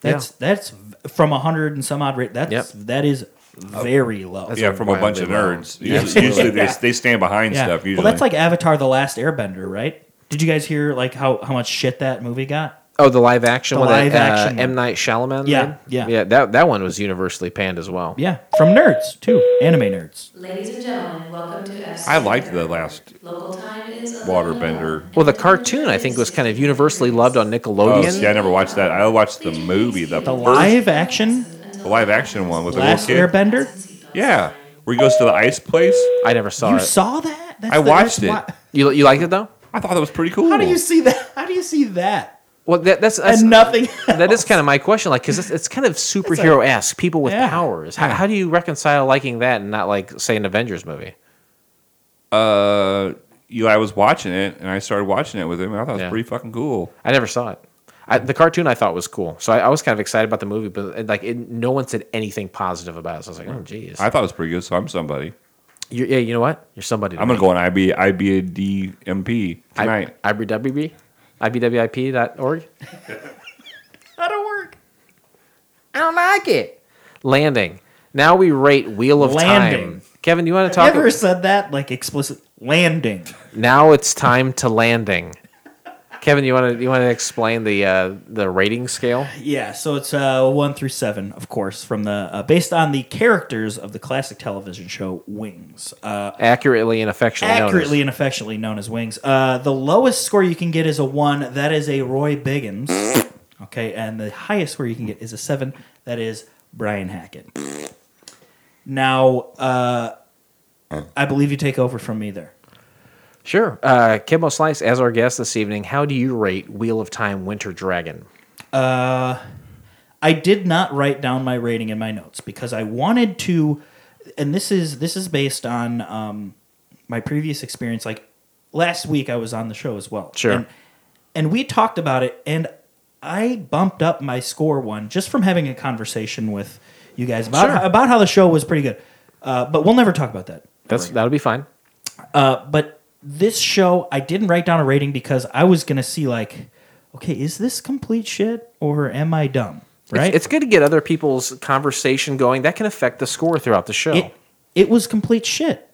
That's that's from a hundred and some odd rate. That's Yep. that is very low. yeah, from a bunch of nerds. Yeah. Usually, usually they, Yeah. they stand behind Yeah. stuff. Usually, Well, that's like Avatar: The Last Airbender, right? Did you guys hear like how how much shit that movie got? Oh, the live action The one live that action uh, M one. Night Shyamalan. Yeah, made? yeah. yeah. That that one was universally panned as well. Yeah, from nerds too, anime nerds. Ladies and gentlemen, welcome to FC. I liked the last Local time is Waterbender. Well, the cartoon I think was kind of universally loved on Oh, Nickelodeon. see, I never watched that. I watched the movie, the, The first- live action the live action one with the Last little. Airbender. Yeah, where he goes to the ice place. I never saw You it. You saw that? That's I the- watched it. why- you you liked it though? I thought that was pretty cool. How do you see that? How do you see that? Well, that, that's, that's And nothing. That is kind of my question, like, because it's, it's kind of superhero esque, people with Yeah. powers. How, how do you reconcile liking that and not like, say, an Avengers movie? Uh, you, I was watching it, and I started watching it with him, and I thought it was Yeah. pretty fucking cool. I never saw it. I, the cartoon I thought was cool, so I, I was kind of excited about the movie, but like, it, no one said anything positive about it. So I was like, oh, geez. I thought it was pretty good, so I'm somebody. you yeah, you know what? You're somebody. To I'm gonna me. go on IB IBDMP tonight. I, IBWB, IBWIP.org. That'll work. I don't like it. Landing. Now we rate Wheel of Landing. Time. Kevin, you want to Have talk? you ever said that like explicit landing? Now it's time to landing. Kevin, you want to you want to explain the uh, the rating scale? Yeah, so it's uh, one through seven, of course, from the uh, based on the characters of the classic television show Wings. Uh, Accurately and affectionately accurately known and affectionately known as Wings. Uh, the lowest score you can get is a one. That is a Roy Biggins. Okay, and the highest score you can get is a seven. That is Brian Hackett. Now, uh, I believe you take over from me there. Sure. Uh, Kimbo Slice, as our guest this evening, how do you rate Wheel of Time Winter Dragon? Uh, I did not write down my rating in my notes because I wanted to, and this is this is based on um, my previous experience. Like last week, I was on the show as well. Sure. and, and we talked about it, and I bumped up my score one just from having a conversation with you guys about Sure. how, about how the show was pretty good. Uh, but we'll never talk about that. That's that'll be fine. Uh, but this show, I didn't write down a rating because I was gonna see like, okay, is this complete shit or am I dumb? Right? It's, it's good to get other people's conversation going. That can affect the score throughout the show. it, it was complete shit.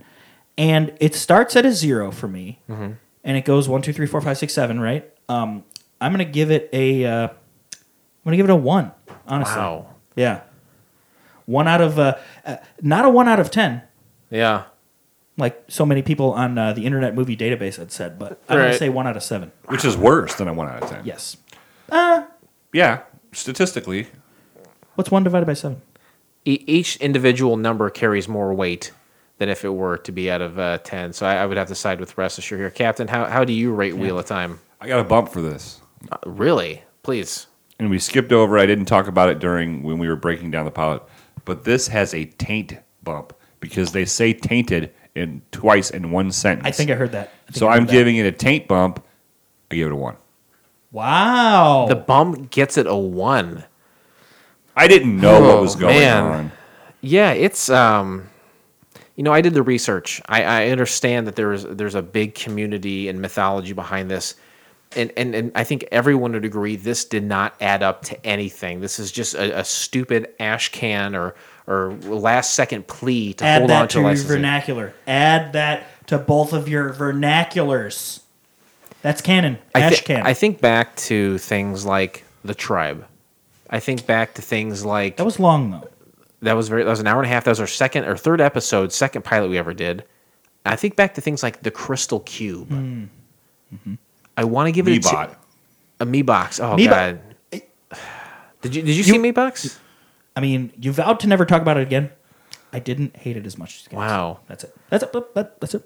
And it starts at a zero for me, Mhm. and it goes one, two, three, four, five, six, seven. Right? Um, I'm gonna give it a. Uh, I'm gonna give it a one. Honestly, Wow. yeah, one out of uh, uh, not a one out of ten, yeah. Like so many people on uh, the Internet Movie Database had said. But I'm gonna say one out of seven. which is worse than a one out of ten. Yes. Uh, Yeah, statistically. what's one divided by seven? E- each individual number carries more weight than if it were to be out of uh, 10. So I, I would have to side with rest assured here. Captain, how, how do you rate Wheel of Time? I got a bump for this. Uh, really? Please. And we skipped over. I didn't talk about it during when we were breaking down the pilot, but this has a taint bump because they say tainted in twice in one sentence. I think I heard that. I So I heard I'm that. giving it a taint bump. I give it a one. Wow. The bump gets it a 1. I didn't know what Oh, was going man. on. Yeah, it's um you know, I did the research. I, I understand that there's there's a big community and mythology behind this. And, and and I think everyone would agree this did not add up to anything. This is just a, a stupid ash can or or last second plea to Add hold on that to, to your licensing. vernacular. Add that to both of your vernaculars. That's canon. I, Ash thi- canon. I think back to things like the tribe. I think back to things like that was long though. that was very that was an hour and a half. That was our second or third episode, second pilot we ever did. I think back to things like the Crystal Cube. Hmm. I want to give it a, Meebot. two- a Me Box. Oh Meebot- god. Did you did you, see Me Box? I mean, you vowed to never talk about it again. I didn't hate it as much as you. Wow. That's it. That's it. That- that- That's it.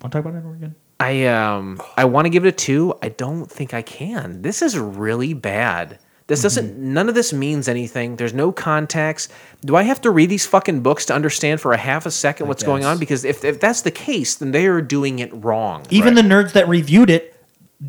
Want to talk about it ever again? I um I want to give it a two. I don't think I can. This is really bad. This doesn't. Mm-hmm. None of this means anything. There's no context. Do I have to read these fucking books to understand for a half a second what's going on? Because if, if that's the case, then they are doing it wrong. Even the nerds that reviewed it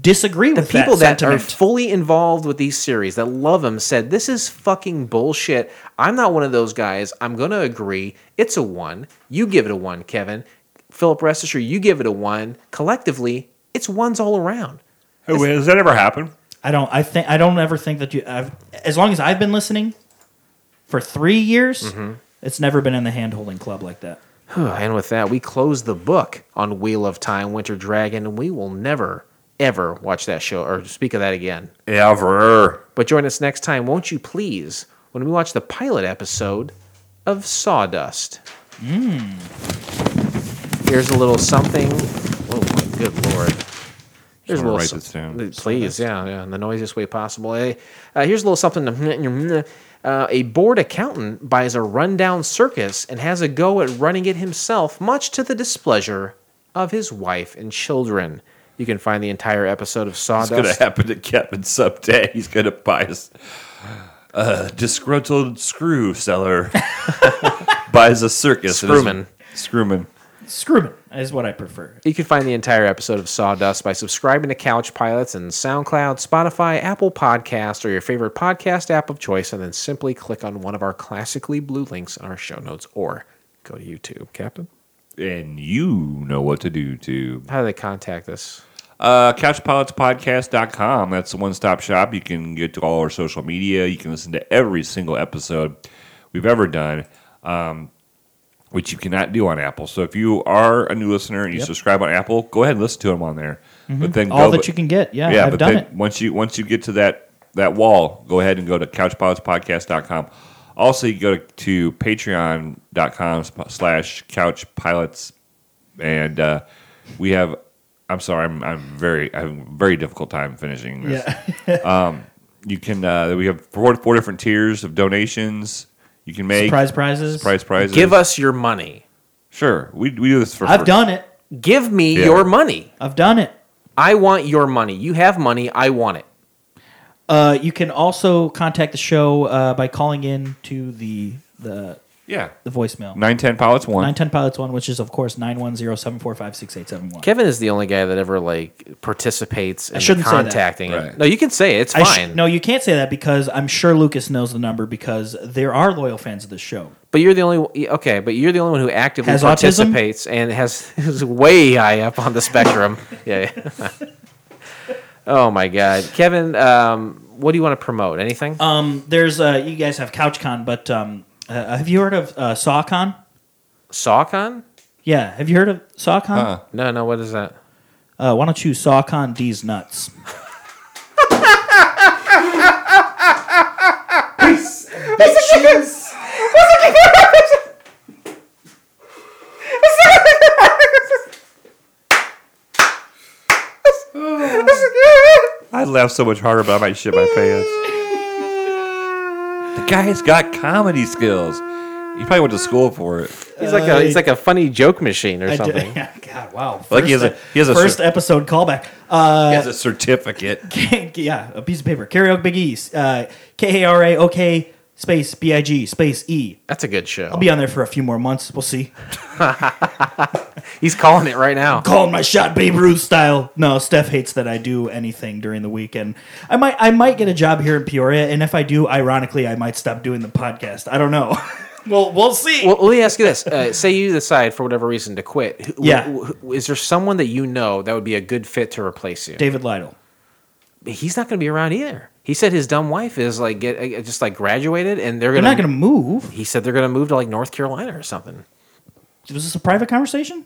disagree with the with people that, that, are fully involved with these series that love them said this is fucking bullshit. I'm not one of those guys. I'm gonna agree. It's a one. You give it a one, Kevin. Philip, rest assured, you give it a one. Collectively, it's ones all around. Hey, wait, has that ever happened? I don't. I think. I don't ever think that you. I've, as long as I've been listening for three years, Mm-hmm. it's never been in the hand holding club like that. And with that, we close the book on Wheel of Time, Winter Dragon, and we will never, ever watch that show or speak of that again. Ever. But join us next time, won't you please, when we watch the pilot episode of Sawdust. Here's a little something. Oh my good lord. Here's a little write some- this down. Please, yeah, yeah, in the noisiest way possible. Uh, here's a little something. to- Uh, a bored accountant buys a rundown circus and has a go at running it himself, much to the displeasure of his wife and children. You can find the entire episode of It's Sawdust. going to happen to Kevin someday. He's going to buy us a disgruntled screw seller buys a circus. and is- Screwman. Screwman. Screwman is what I prefer. You can find the entire episode of Sawdust by subscribing to Couch Pilots and SoundCloud, Spotify, Apple Podcast, or your favorite podcast app of choice, and then simply click on one of our classically blue links in our show notes or go to YouTube. Captain? And you know what to do to. How do they contact us? Uh, CouchPilotsPodcast.com. That's the one stop shop. You can get to all our social media. You can listen to every single episode we've ever done, um, which you cannot do on Apple. So if you are a new listener and you Yep. subscribe on Apple, go ahead and listen to them on there. But Mhm. then All go- that you can get. Yeah, I've but done then it. Once you once you get to that that wall, go ahead and go to CouchPilotspodcast.com. Also, you go to patreon.com sp- slash couchpilots and uh, we have i'm sorry i'm, I'm very i have a very difficult time finishing this um, you can uh, we have four, four different tiers of donations you can make Surprise prizes. surprise prizes Give us your money. sure we, we do this for I've for- done it. Give me Yeah. your money. I've done it. I want your money. You have money. I want it. Uh, you can also contact the show uh, by calling in to the the yeah the voicemail 910 pilots one 910 pilots one, which is of course 910-745-6871. Kevin is the only guy that ever like participates in I shouldn't say that. contacting. it. Right. No, you can say it. It's I sh- fine. no, you can't say that because I'm sure Lucas knows the number because there are loyal fans of this show. But you're the only okay. But you're the only one who actively Has autism? participates and has is way high up on the spectrum. yeah. yeah. oh my God, Kevin. Um, what do you want to promote? Anything? Um, there's uh, you guys have CouchCon, but um, uh, have you heard of uh, SawCon? SawCon? Yeah, have you heard of SawCon? Huh. No, no. What is that? Uh, why don't you SawCon these nuts? Bitches. i laugh so much harder but i might shit my pants the guy's got comedy skills he probably went to school for it He's like a he's like a funny joke machine or I ju- something. God, wow. Like he has a- he has a first cer- episode callback. Uh, he has a certificate yeah, a piece of paper. Karaoke Big E. Uh, K A R A O K space B I G space E. That's a good show. I'll be on there for a few more months. We'll see. He's calling it right now. Calling my shot Babe Ruth style. No, Steph hates that I do anything during the weekend. I might I might get a job here in Peoria, and if I do, ironically, I might stop doing the podcast. I don't know. well, we'll see. Well, let me ask you this: uh, Say you decide for whatever reason to quit. Who- Yeah. who- who- is there someone that you know that would be a good fit to replace you? David Lytle. He's not going to be around either. He said his dumb wife is like get uh, just like graduated, and they're going. They're not going to move. He said they're gonna move to like North Carolina or something. Was this a private conversation?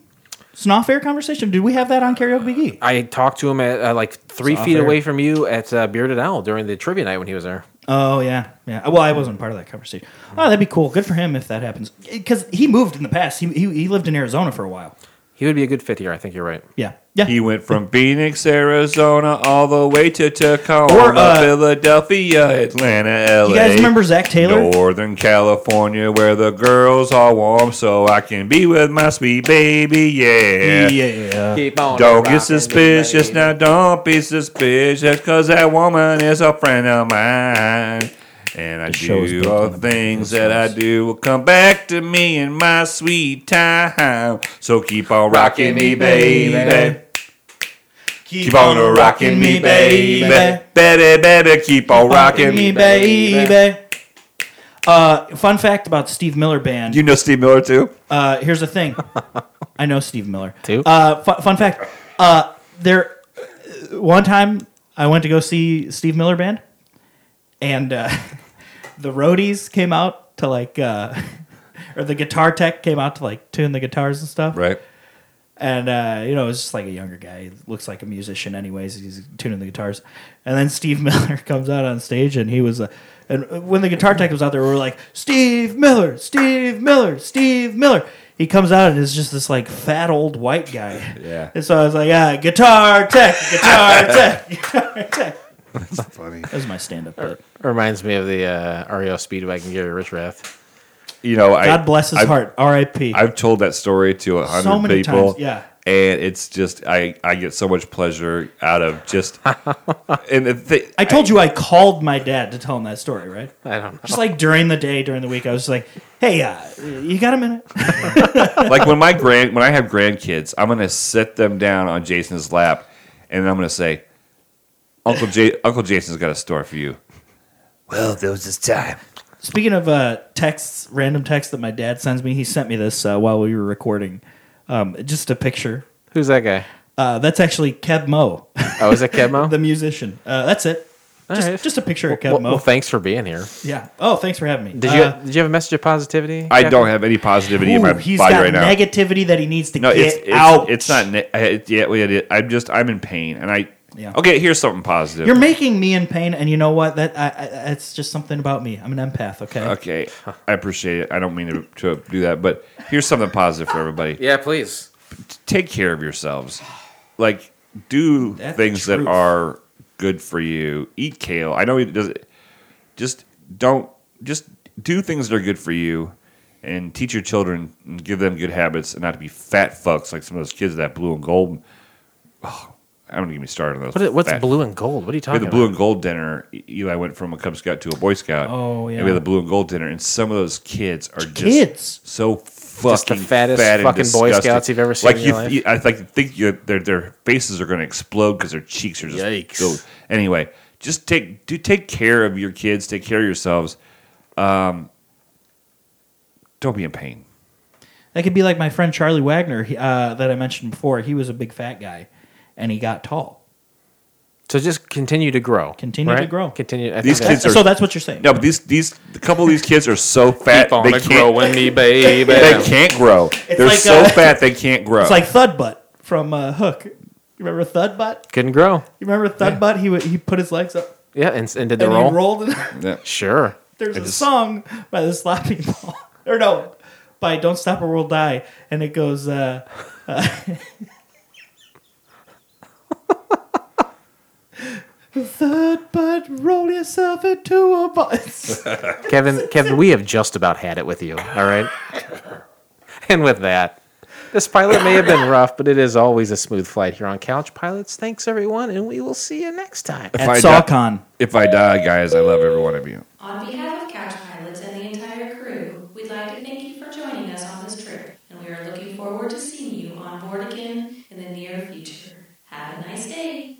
It's an off-air conversation. Did we have that on Karaoke Big E? I talked to him at uh, like three It's off feet air. away from you at uh, Bearded Owl during the trivia night when he was there. Oh yeah, yeah. Well, I wasn't part of that conversation. Oh, that'd be cool. Good for him if that happens. Because he moved in the past. He, he he lived in Arizona for a while. He would be a good fit here. I think you're right. Yeah, yeah. He went from Phoenix, Arizona, all the way to Tacoma, Or, uh, Philadelphia, Atlanta, LA. You guys remember Zach Taylor? Northern California, where the girls are warm, so I can be with my sweet baby. Yeah. Yeah. Keep on Don't rocking get suspicious baby. now. Don't be suspicious, cause that woman is a friend of mine. And I show is do all the the things that I do will come back to me in my sweet time. So keep on rocking me, baby. Keep on rocking me, baby. Better, better keep on rocking me, baby. Uh, fun fact about Steve Miller Band. You know Steve Miller too? Uh, here's the thing. I know Steve Miller Too? Uh, fu- fun fact. Uh, there, one time I went to go see Steve Miller Band, and uh, the roadies came out to like, uh, or the guitar tech came out to like tune the guitars and stuff. Right. And uh, you know, it was just like a younger guy. He looks like a musician, anyways. He's tuning the guitars, and then Steve Miller comes out on stage, and he was. Uh, and when the guitar tech was out there, we were like, "Steve Miller, Steve Miller, Steve Miller." He comes out and is just this like fat old white guy. Yeah. And so I was like, "Ah, guitar tech, guitar tech, guitar tech." That's funny. That was my stand-up bit. Reminds me of the uh, REO Speedwagon Gary Richrath. You know, I, God bless his I've- heart. R.I.P. I've told that story to a hundred So many people. times, yeah. And it's just I, I get so much pleasure out of just and the thi- I told you I called my dad to tell him that story, right? I don't know. Just like during the day, during the week, I was just like, "Hey, uh, you got a minute?" like when my grand when I have grandkids, I'm gonna sit them down on Jason's lap and I'm gonna say, Uncle J Uncle Jason's got a story for you. Well, there was this time. Speaking of uh, texts, random texts that my dad sends me, he sent me this uh, while we were recording. Um, just a picture. Who's that guy? Uh, that's actually Keb Mo, Oh, is it Keb Mo? the musician. Uh, that's it. Just, right. just a picture of Keb well, Mo. well, thanks for being here. yeah. Oh, thanks for having me. Did you Uh, did you have a message of positivity? I Captain? don't have any positivity in my he's body got right now. negativity that he needs to No, get it's it's, out. it's not. Ne- it, yeah, well, it is. I'm just I'm in pain, and I. Yeah. Okay, here's something positive. You're making me in pain, and you know what? That I, I, it's just something about me. I'm an empath. Okay. okay, I appreciate it. I don't mean to, to do that, but here's something positive for everybody. Yeah, please. Take care of yourselves. Like, do That's things that truth. are good for you. Eat kale. I know it does. Just don't. Just do things that are good for you, and teach your children and give them good habits, and not to be fat fucks like some of those kids that blue and gold. Oh, I don't even get me started on those. What, what's fat blue and gold? What are you talking? we talking had the blue about? and gold dinner. Eli went from a Cub Scout to a Boy Scout. Oh, And yeah. we had the blue and gold dinner, and some of those kids are just Kids. so fucking Just the fattest fat and fucking Boy disgusting. Scouts you've ever seen Like in you, life. you- I like think you, their their faces are going to explode because their cheeks are just Yikes. filled. Anyway, just take do take care of your kids. Take care of yourselves. Um, don't be in pain. That could be like my friend Charlie Wagner he, uh, that I mentioned before. He was a big fat guy, and he got tall. So just continue to grow. Continue to grow. Continue. I These kids are so that's what you're saying. No, but these these a couple of these kids are so fat Keep on they can't grow growing me, baby. they can't grow. They're like, so uh, fat they can't grow. It's like Thud Butt from uh, Hook. You remember Thud Butt? couldn't grow. You remember Thud Butt? He would, he put his legs up Yeah, and, and did the and roll. he rolled. Yeah. Sure. There's a just- song by the Slapping Ball, or no, by Don't Stop or We'll Die, and it goes. Uh, uh, Third butt, roll yourself into a bus. Kevin, Kevin, we have just about had it with you. All right. and with that, this pilot may have been rough, but it is always a smooth flight here on Couch Pilots. Thanks everyone, and we will see you next time. If At SawCon. Di- if I die, guys, I love every one of you. On behalf of Couch Pilots and the entire crew, we'd like to thank you for joining us on this trip, and we are looking forward to seeing you on board again in the near future. Have a nice day.